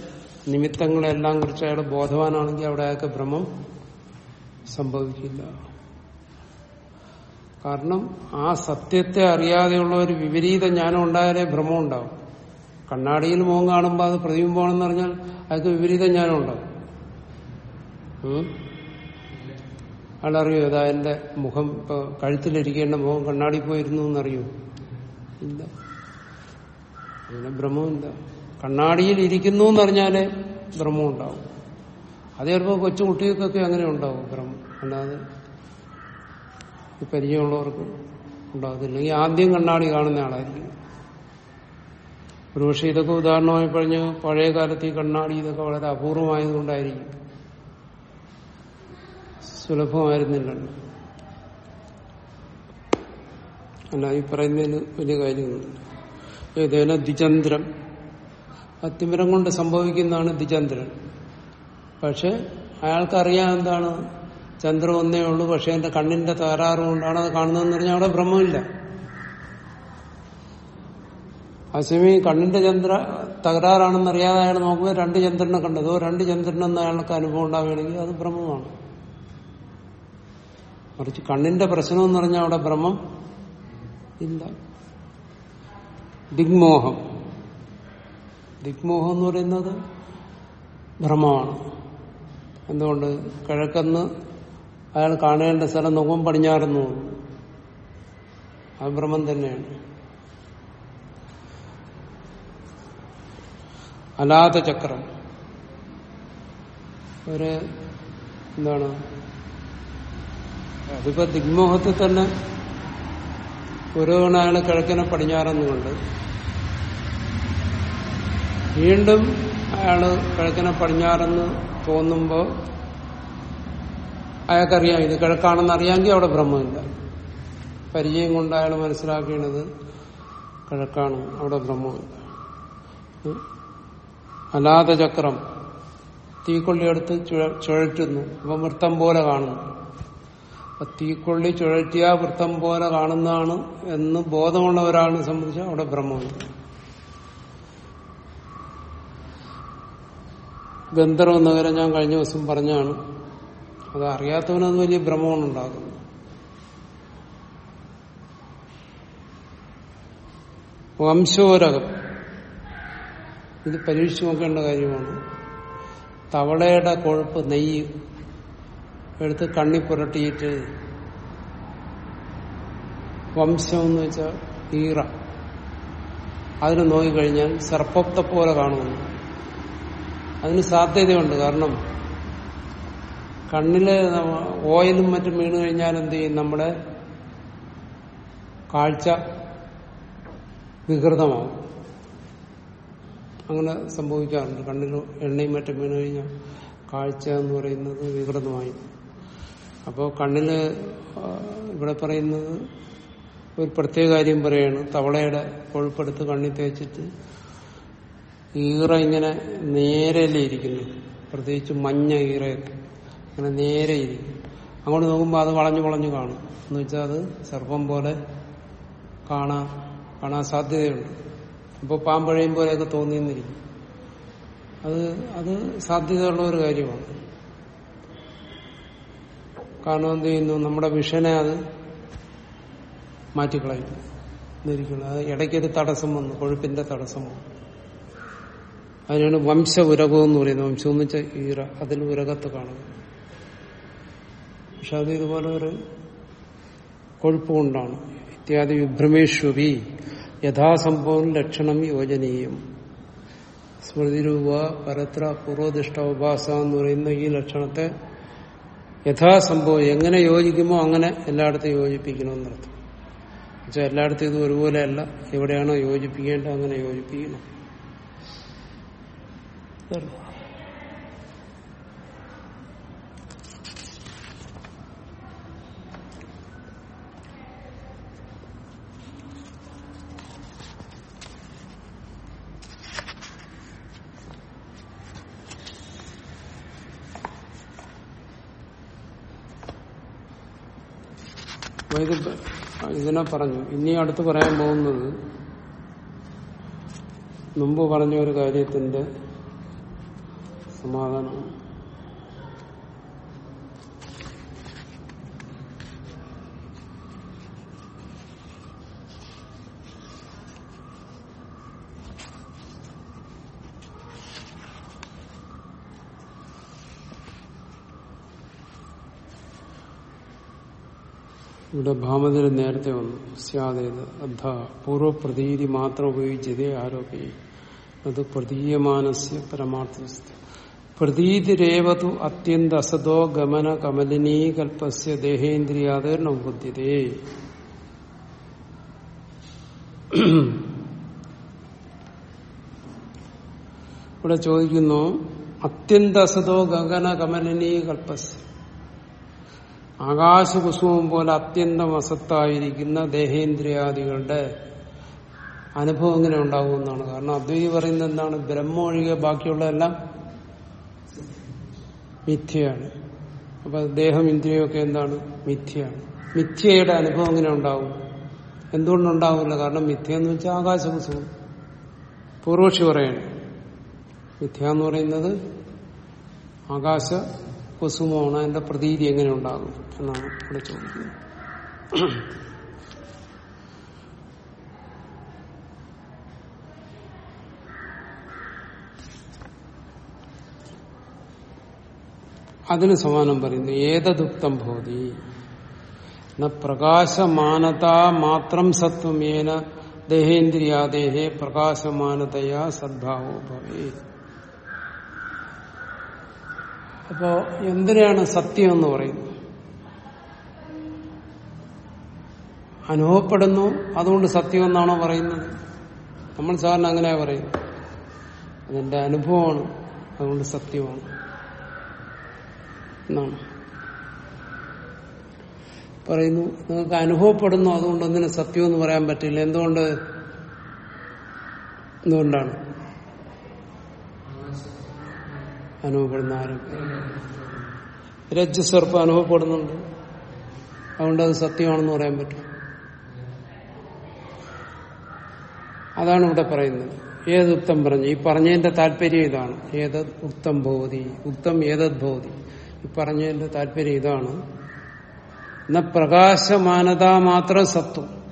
നിമിത്തങ്ങളെല്ലാം കുറിച്ച് അയാൾ ബോധവാനാണെങ്കിൽ അവിടെ അയാൾക്ക് ഭ്രമം സംഭവിക്കില്ല. കാരണം ആ സത്യത്തെ അറിയാതെയുള്ള ഒരു വിപരീത ജ്ഞാനം ഉണ്ടായാലേ ഭ്രമം ഉണ്ടാവും. കണ്ണാടിയിൽ മുഖം കാണുമ്പോൾ അത് പ്രതിബിംബമാണെന്ന് പറഞ്ഞാൽ അയാൾക്ക് വിപരീത ജ്ഞാനം ഉണ്ടാവും. അയാളറിയോ ഇതാ എന്റെ മുഖം ഇപ്പൊ കഴുത്തിലിരിക്കേണ്ട മുഖം കണ്ണാടി പോയിരുന്നു എന്നറിയോ? ഇല്ല. അങ്ങനെ ഭ്രമമില്ല കണ്ണാടിയിൽ ഇരിക്കുന്നു എന്നറിഞ്ഞാലേ ഭ്രമം ഉണ്ടാവും. അത് ചിലപ്പോൾ കൊച്ചുകുട്ടികൾക്കൊക്കെ അങ്ങനെ ഉണ്ടാവും ഭ്രമം. അല്ലാതെ പരിചയമുള്ളവർക്ക് ഉണ്ടാകത്തില്ലെങ്കിൽ ആദ്യം കണ്ണാടി കാണുന്ന ആളായിരിക്കും. ഒരുപക്ഷെ ഇതൊക്കെ ഉദാഹരണമായി പറഞ്ഞു പഴയ കാലത്ത് ഈ കണ്ണാടി ഇതൊക്കെ വളരെ അപൂർവമായതുകൊണ്ടായിരിക്കും സുലഭമായിരുന്നില്ലല്ലോ അല്ല ഈ പറയുന്നതിന് വലിയ കാര്യങ്ങളുണ്ട് ഏതേന ദ്വിചന്ദ്രം. അത്തിമരം കൊണ്ട് സംഭവിക്കുന്നതാണ് ദ്വിചന്ദ്രൻ. പക്ഷെ അയാൾക്കറിയാം എന്താണ്? ചന്ദ്രൻ ഒന്നേ ഉള്ളൂ പക്ഷെ എന്റെ കണ്ണിന്റെ തകരാറ് കൊണ്ടാണ് അത് കാണുന്നതെന്ന് പറഞ്ഞാൽ അവിടെ ഭ്രമമില്ല അസമയം കണ്ണിന്റെ ചന്ദ്ര തകരാറാണെന്ന് അറിയാതെ അയാൾ നോക്കുമ്പോൾ രണ്ട് ചന്ദ്രനെ കണ്ടതോ രണ്ട് ചന്ദ്രനെന്ന് അയാൾക്ക് അനുഭവം ഉണ്ടാവുകയാണെങ്കിൽ അത് ഭ്രമമാണ് മറിച്ച് കണ്ണിന്റെ പ്രശ്നം എന്ന് പറഞ്ഞാൽ അവിടെ ഭ്രമം ഇല്ല. ദിഗ്മോഹം. ദിഗ്മോഹം എന്ന് പറയുന്നത് ഭ്രമമാണ് എന്തുകൊണ്ട്? കിഴക്കെന്ന് അയാൾ കാണേണ്ട സ്ഥലം നോക്കും പടിഞ്ഞാറുന്നു ആ ഭ്രമം തന്നെയാണ്. അലാത ചക്രം. ഒരു എന്താണ്? അതിപ്പോ ദിഗ്മോഹത്തിൽ തന്നെ തവണ അയാൾ കിഴക്കിനെ പടിഞ്ഞാറെന്ന് കണ്ട് വീണ്ടും അയാൾ കിഴക്കിനെ പടിഞ്ഞാറെന്ന് തോന്നുമ്പോ അയാൾക്കറിയാം ഇത് കിഴക്കാണെന്ന് അറിയാമെങ്കിൽ അവിടെ ബ്രഹ്മമില്ല. പരിചയം കൊണ്ട് അയാൾ മനസ്സിലാക്കിയത് കിഴക്കാണ് അവിടെ ബ്രഹ്മമില്ല. അലാത ചക്രം തീക്കൊള്ളി എടുത്ത് ചുഴറ്റുന്നു. അപ്പൊ വൃത്തം പോലെ കാണുന്നു. അപ്പൊ തീക്കൊള്ളി ചുഴറ്റിയ വൃത്തം പോലെ കാണുന്നതാണ് എന്ന് ബോധമുള്ള ഒരാളിനെ സംബന്ധിച്ച് അവിടെ ബ്രഹ്മമുണ്ട് ഗന്ധർവ നഗരം ഞാൻ കഴിഞ്ഞ ദിവസം പറഞ്ഞാണ്. അത് അറിയാത്തവനത് വലിയ ഭ്രമമാണ് ഉണ്ടാകുന്നത്. വംശോരകം. ഇത് പരീക്ഷിച്ചു നോക്കേണ്ട കാര്യമാണ്. തവളയുടെ കൊഴുപ്പ് നെയ്യ് എടുത്ത് കണ്ണി പുരട്ടിയിട്ട് വംശം എന്ന് വെച്ചാൽ ഈറ. അതിന് നോക്കിക്കഴിഞ്ഞാൽ സർപ്പത്തെ പോലെ കാണുന്നു. അതിന് സാധ്യതയുണ്ട്. കാരണം കണ്ണിൽ ഓയിലും മറ്റും വീണ് കഴിഞ്ഞാൽ എന്ത് ചെയ്യും? നമ്മുടെ കാഴ്ച വികൃതമാവും. അങ്ങനെ സംഭവിക്കാറുണ്ട്. കണ്ണിൽ എണ്ണയും മറ്റും വീണ് കഴിഞ്ഞാൽ കാഴ്ച എന്ന് പറയുന്നത് വികൃതമായി. അപ്പോൾ കണ്ണിൽ ഇവിടെ പറയുന്നത് ഒരു പ്രത്യേക കാര്യം പറയാണ്. തവളയുടെ കൊഴുപ്പെടുത്ത് കണ്ണി തേച്ചിട്ട് ഈറ ഇങ്ങനെ നേരല്ലേ ഇരിക്കുന്നു. പ്രത്യേകിച്ച് മഞ്ഞ ഈറയൊക്കെ. അങ്ങനെ നേരെ ഇരിക്കും അങ്ങോട്ട് നോക്കുമ്പോൾ അത് വളഞ്ഞു വളഞ്ഞു കാണും. എന്ന് വെച്ചാൽ അത് സർപ്പം പോലെ കാണാ കാണാൻ സാധ്യതയുണ്ട്. അപ്പോൾ പാമ്പഴയും പോലെയൊക്കെ തോന്നിയെന്നിരിക്കും അത് അത് സാധ്യതയുള്ള ഒരു കാര്യമാണ്. കാരണം എന്ത് ചെയ്യുന്നു? നമ്മുടെ വിഷനെ അത് മാറ്റിക്കളയും എന്നിരിക്കുന്നു. അത് ഇടയ്ക്കൊരു തടസ്സം വന്നു. കൊഴുപ്പിന്റെ തടസ്സം വന്നു. അതിനാണ് വംശ ഉരകം എന്ന് പറയുന്നത്. വംശം എന്ന് വെച്ചാൽ ഈറ. അതിൽ ഉരകത്ത് കാണുന്നത്. പക്ഷെ അത് ഇതുപോലെ ഒരു കൊഴുപ്പ് കൊണ്ടാണ്. ഇത്യാദി വിഭ്രമേശ്വപി യഥാസംഭവം ലക്ഷണം യോജനീയം. സ്മൃതിരൂപ പരത്ര പൂർവദിഷ്ട ഉപാസ എന്ന് പറയുന്ന ഈ ലക്ഷണത്തെ യഥാസംഭവം എങ്ങനെ യോജിക്കുമോ അങ്ങനെ എല്ലായിടത്തും യോജിപ്പിക്കണമെന്നർത്ഥം എന്നുവെച്ചാൽ എല്ലായിടത്തും ഇത് ഒരുപോലെയല്ല. എവിടെയാണോ യോജിപ്പിക്കേണ്ടത് അങ്ങനെ യോജിപ്പിക്കണം. ഇത് ഇതിനെ പറഞ്ഞു. ഇനി അടുത്ത് പറയാൻ പോകുന്നത് മുമ്പ് പറഞ്ഞ ഒരു കാര്യത്തിന്റെ സമാധാനം. ഇവിടെ ഭാമതിന് നേരത്തെ വന്നു. സ്യാതേത് അദ്ധ പൂർവപ്രതീതി മാത്രം ഉപയോഗിച്ചതേ ആരോപി. അത് പ്രതീയമാനസ്യ പരമാർത്ഥ പ്രതീതിരേവതു അത്യന്ത അസതോ ഗമന കമലിനീ കൽപ്പസ്യ ദേഹേന്ദ്രിയാതെ നൗബുദ്ധ്യതേ ഇവിടെ ചോദിക്കുന്നു അത്യന്ത അസതോ ഗഗന കമലിനീ കൽപ്പസ്യ. ആകാശകുസുമം പോലെ അത്യന്തം അസത്തായിരിക്കുന്ന ദേഹേന്ദ്രിയാദികളുടെ അനുഭവം എങ്ങനെ ഉണ്ടാകുമെന്നാണ്. കാരണം അദ്വൈതി പറയുന്നത് എന്താണ്? ബ്രഹ്മ ഒഴികെ ബാക്കിയുള്ളതെല്ലാം മിഥ്യയാണ്. അപ്പൊ ദേഹം ഇന്ദ്രിയൊക്കെ എന്താണ്? മിഥ്യയാണ്. മിഥ്യയുടെ അനുഭവം എങ്ങനെ ഉണ്ടാവും? എന്തുകൊണ്ടുണ്ടാവില്ല കാരണം മിഥ്യ എന്ന് വെച്ചാൽ ആകാശകുസുമം പൂർവക്ഷി പറയാണ്. മിഥ്യ എന്ന് പറയുന്നത് ആകാശ കുസുമമാണ്. അതിന്റെ പ്രതീതി എങ്ങനെ ഉണ്ടാകും? എന്നാണ് ഇവിടെ ചോദിക്കുന്നത്. അതിന് സമാനം പറയുന്നു ഏതദുക്തം ഭവതി. പ്രകാശമാനത മാത്രം സത്വമേന ദേഹേന്ദ്രിയാദേഹേ പ്രകാശമാനതയാ സദ്ഭാവോ ഭവേ അപ്പോ എന്തിനാണ് സത്യം എന്ന് പറയുന്നത്? അനുഭവപ്പെടുന്നു അതുകൊണ്ട് സത്യം എന്നാണോ പറയുന്നത്? നമ്മൾ സാറിന് അങ്ങനെ പറയുന്നത്. അതെന്റെ അനുഭവമാണ് അതുകൊണ്ട് സത്യമാണ്. എന്നാണ്. പറയുന്നു നിങ്ങൾക്ക് അനുഭവപ്പെടുന്നു അതുകൊണ്ട് ഒന്നിനും സത്യം എന്ന് പറയാൻ പറ്റില്ല. എന്തുകൊണ്ട്? എന്തുകൊണ്ടാണ്? അനുഭവപ്പെടുന്ന ആരും. രജ്ജസർപ്പം അനുഭവപ്പെടുന്നുണ്ട്. അതുകൊണ്ട് അത് സത്യമാണെന്ന് പറയാൻ പറ്റും. അതാണ് ഇവിടെ പറയുന്നത്. ഏത് ഉക്തം പറഞ്ഞു? ഈ പറഞ്ഞതിന്റെ താല്പര്യം ഇതാണ്. ഏതത് ഉക്തം ഭവതി? ഉക്തം ഏതത് ഭവതി? പറഞ്ഞതിന്റെ താല്പര്യം ഇതാണ്. എന്ന പ്രകാശമാനത മാത്രം സത്വം.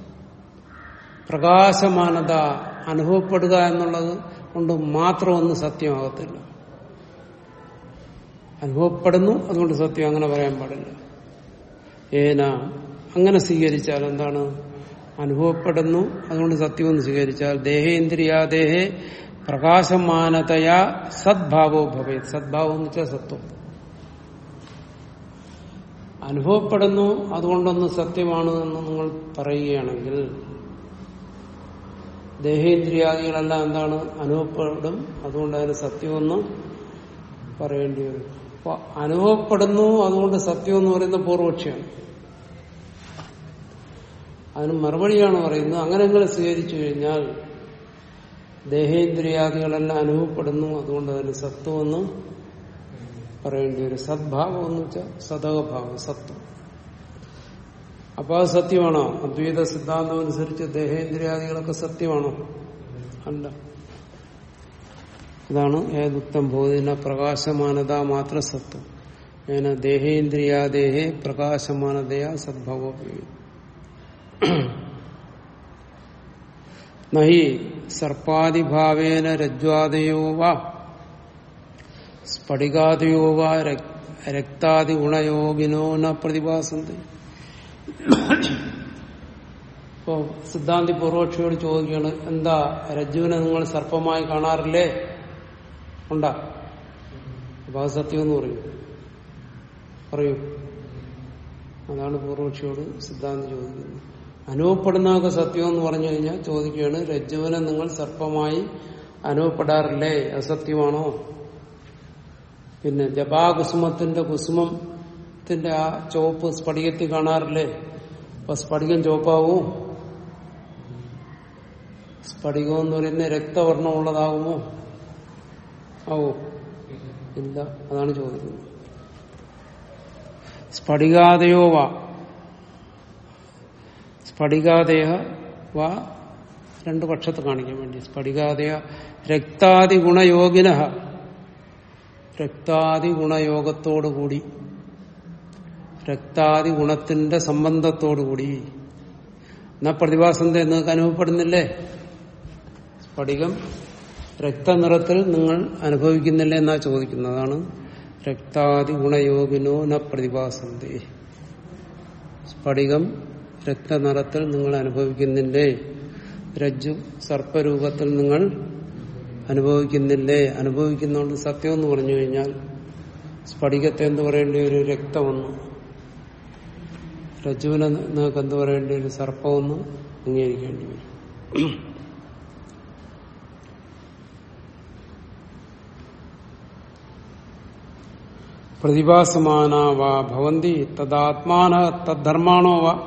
പ്രകാശമാനത അനുഭവപ്പെടുക എന്നുള്ളത് കൊണ്ട് മാത്രം ഒന്നും സത്യമാകത്തില്ല. അനുഭവപ്പെടുന്നു അതുകൊണ്ട് സത്യം അങ്ങനെ പറയാൻ പാടില്ല. ഏനാ അങ്ങനെ സ്വീകരിച്ചാൽ എന്താണ്? അനുഭവപ്പെടുന്നു അതുകൊണ്ട് സത്യമെന്ന് സ്വീകരിച്ചാൽ ദേഹേന്ദ്രിയാദേഹേ പ്രകാശമാനതയാ സദ്ഭാവോ ഭവേ സദ്ഭാവം എന്ന് വെച്ചാൽ സത്വം. അനുഭവപ്പെടുന്നു അതുകൊണ്ടൊന്ന് സത്യമാണ് എന്ന് നിങ്ങൾ പറയുകയാണെങ്കിൽ ദേഹേന്ദ്രിയാദികളെല്ലാം എന്താണ്? അനുഭവപ്പെടും. അതുകൊണ്ട് അതിന് സത്യമെന്ന് പറയേണ്ടി വരും അപ്പൊ അനുഭവപ്പെടുന്നു അതുകൊണ്ട് സത്യം എന്ന് പറയുന്ന പൂർവക്ഷിയാണ് അതിന് മറുപടിയാണ് പറയുന്നത് അങ്ങനെ നിങ്ങൾ സ്വീകരിച്ചു കഴിഞ്ഞാൽ ദേഹേന്ദ്രിയാദികളെല്ലാം അനുഭവപ്പെടുന്നു അതുകൊണ്ട് അതിന് സത്വമെന്ന് പറയേണ്ടി വരും സദ്ഭാവം എന്ന് വെച്ചാൽ സതകഭാവം സത്വം. അപ്പൊ അത് സത്യമാണോ? അദ്വൈത സിദ്ധാന്തം അനുസരിച്ച് ദേഹേന്ദ്രിയാദികളൊക്കെ സത്യമാണോ? അല്ല. ഇതാണ് ഏതുക്തം ബോധിന പ്രകാശമാനത മാത്ര സത്വം. ഏന ദേഹേന്ദ്രിയാദേഹേ പ്രകാശമാനതയാ സദ്ഭാവോ നഹി സർപ്പാദിഭാവേന രജ്വാദയോ വാ സ്ഫടികാദയോ രക്താതി ഗുണയോഗിനോ ന പ്രതിഭാസന്തി. ഇപ്പോ സിദ്ധാന്തി പൂർവക്ഷിയോട് ചോദിക്കുകയാണ് എന്താ രജ്ജുവിനെ നിങ്ങൾ സർപ്പമായി കാണാറില്ലേ? ഉണ്ടാ? അപ്പൊ സത്യമെന്ന് പറയൂ. പറയൂ. അതാണ് പൂർവക്ഷിയോട് സിദ്ധാന്തി ചോദിക്കുന്നത്. അനുഭവപ്പെടുന്നതൊക്കെ സത്യം എന്ന് പറഞ്ഞു കഴിഞ്ഞാൽ ചോദിക്കുകയാണ് രജ്ജുവിനെ നിങ്ങൾ സർപ്പമായി അനുഭവപ്പെടാറില്ലേ? അസത്യമാണോ പിന്നെ ജപാകുസുമത്തിന്റെ കുസുമത്തിന്റെ ആ ചുവപ്പ് സ്ഫടികത്തിൽ കാണാറില്ലേ? അപ്പൊ സ്ഫടികം ചുവപ്പാവൂ. സ്ഫടികം എന്ന് പറയുന്ന രക്തവർണമുള്ളതാകുമോ? ആവോ. ഇല്ല അതാണ് ചോദിക്കുന്നത്. സ്ഫടികാതയോ വാ. സ്ഫടികാതയ വാ രണ്ടു പക്ഷത്ത് കാണിക്കാൻ വേണ്ടി. സ്ഫടികാതയ രക്താദി ഗുണയോഗിന രക്താദി ഗുണയോഗത്തോടുകൂടി രക്താദി ഗുണത്തിന്റെ സംബന്ധത്തോടുകൂടി. എന്നാ പ്രതിഭാസന്ധ നിങ്ങൾക്ക് അനുഭവപ്പെടുന്നില്ലേ? സ്ഫടികം രക്തനിറത്തിൽ നിങ്ങൾ അനുഭവിക്കുന്നില്ലേ എന്നാ ചോദിക്കുന്നതാണ് രക്താദി ഗുണയോഗിനോ ന പ്രതിഭാസന്തേ സ്ഫടികം രക്തനിറത്തിൽ നിങ്ങൾ അനുഭവിക്കുന്നില്ലേ? രജ്ജു സർപ്പരൂപത്തിൽ നിങ്ങൾ അനുഭവിക്കുന്നില്ലേ? അനുഭവിക്കുന്നതുകൊണ്ട് സത്യം എന്ന് പറഞ്ഞു കഴിഞ്ഞാൽ സ്ഫടികത്തെ എന്ത് പറയേണ്ടി ഒരു രക്തമെന്ന്. രജ്ജുവിനെ നിങ്ങൾക്ക് എന്ത് പറയേണ്ടി ഒരു സർപ്പമെന്ന് അംഗീകരിക്കേണ്ടി വരും. പ്രതിഭാസമാന വാ ഭവന്തി തദാത്മാന തദ്ധർമാണോ വാ.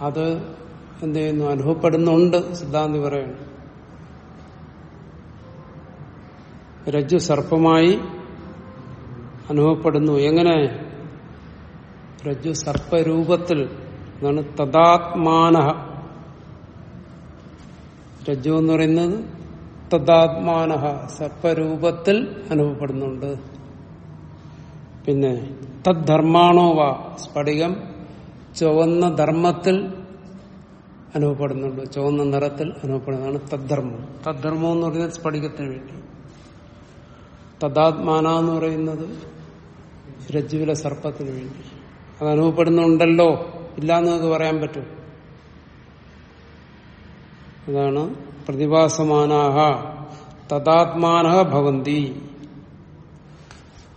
അത് എന്ത് ചെയ്യുന്നു അനുഭവപ്പെടുന്നുണ്ട് സിദ്ധാന്തി പറയുന്നു രജ്ജു സർപ്പമായി അനുഭവപ്പെടുന്നു. എങ്ങനെ? രജ്ജു സർപ്പരൂപത്തിൽ എന്നാണ് തദാത്മാന രജ്ജു എന്ന് പറയുന്നത് തദാത്മാന സർപ്പരൂപത്തിൽ അനുഭവപ്പെടുന്നുണ്ട്. പിന്നെ തദ്ധർമാണോ വാ സ്ഫടികം ചുവന്ന ധർമ്മത്തിൽ അനുഭവപ്പെടുന്നുണ്ട്. ചുവന്ന നിറത്തിൽ അനുഭവപ്പെടുന്നതാണ് തദ്ധർമ്മം. തദ്ധർമ്മം എന്ന് പറയുന്നത് സ്ഫടികത്തിന് വേണ്ടി. തദാത്മാന എന്ന് പറയുന്നത് രജ്ജുവിലെ സർപ്പത്തിന് വേണ്ടി. അത് അനുഭവപ്പെടുന്നുണ്ടല്ലോ. ഇല്ലാന്ന് നമുക്ക് പറയാൻ പറ്റും. അതാണ് പ്രതിഭാസമാനാഹ. തദാത്മാന ഭവന്തി.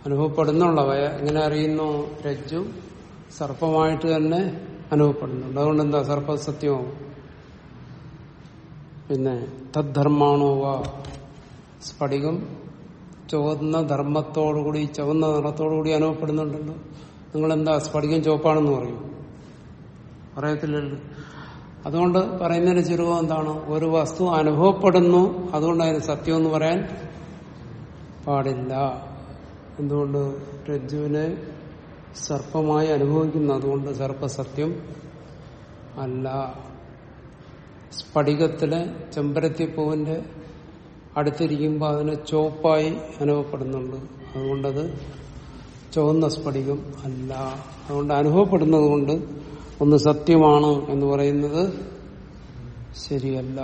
അനുഭവപ്പെടുന്നുള്ളവയ എങ്ങനെ അറിയുന്നു? രജ്ജു സർപ്പമായിട്ട് തന്നെ അനുഭവപ്പെടുന്നുണ്ട്. അതുകൊണ്ട് എന്താ സർപ്പ പിന്നെ തദ്ധർമാണോ വാ? സ്ഫടികം ചുവന്ന ധർമ്മത്തോടുകൂടി ചുവന്ന നിറത്തോടുകൂടി അനുഭവപ്പെടുന്നുണ്ടല്ലോ. നിങ്ങളെന്താ സ്ഫടികം ചുവപ്പാണെന്ന് പറയും? പറയത്തില്ലല്ലോ. അതുകൊണ്ട് പറയുന്നതിന് ചുരുക്കം എന്താണ്? ഒരു വസ്തു അനുഭവപ്പെടുന്നു അതുകൊണ്ട് അതിന് സത്യം എന്ന് പറയാൻ പാടില്ല. എന്തുകൊണ്ട്? രജ്ജുവിനെ സർപ്പമായി അനുഭവിക്കുന്നു അതുകൊണ്ട് സർപ്പസത്യം അല്ല. സ്ഫടികത്തിലെ ചെമ്പരത്തിപ്പൂവിന്റെ അടുത്തിരിക്കുമ്പോൾ അതിന് ചോപ്പായി അനുഭവപ്പെടുന്നുണ്ട്. അതുകൊണ്ടത് ചുവന്ന സ്ഫടികം അല്ല. അതുകൊണ്ട് അനുഭവപ്പെടുന്നത് കൊണ്ട് ഒന്ന് സത്യമാണ് എന്ന് പറയുന്നത് ശരിയല്ല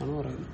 ആണ് പറയുന്നത്.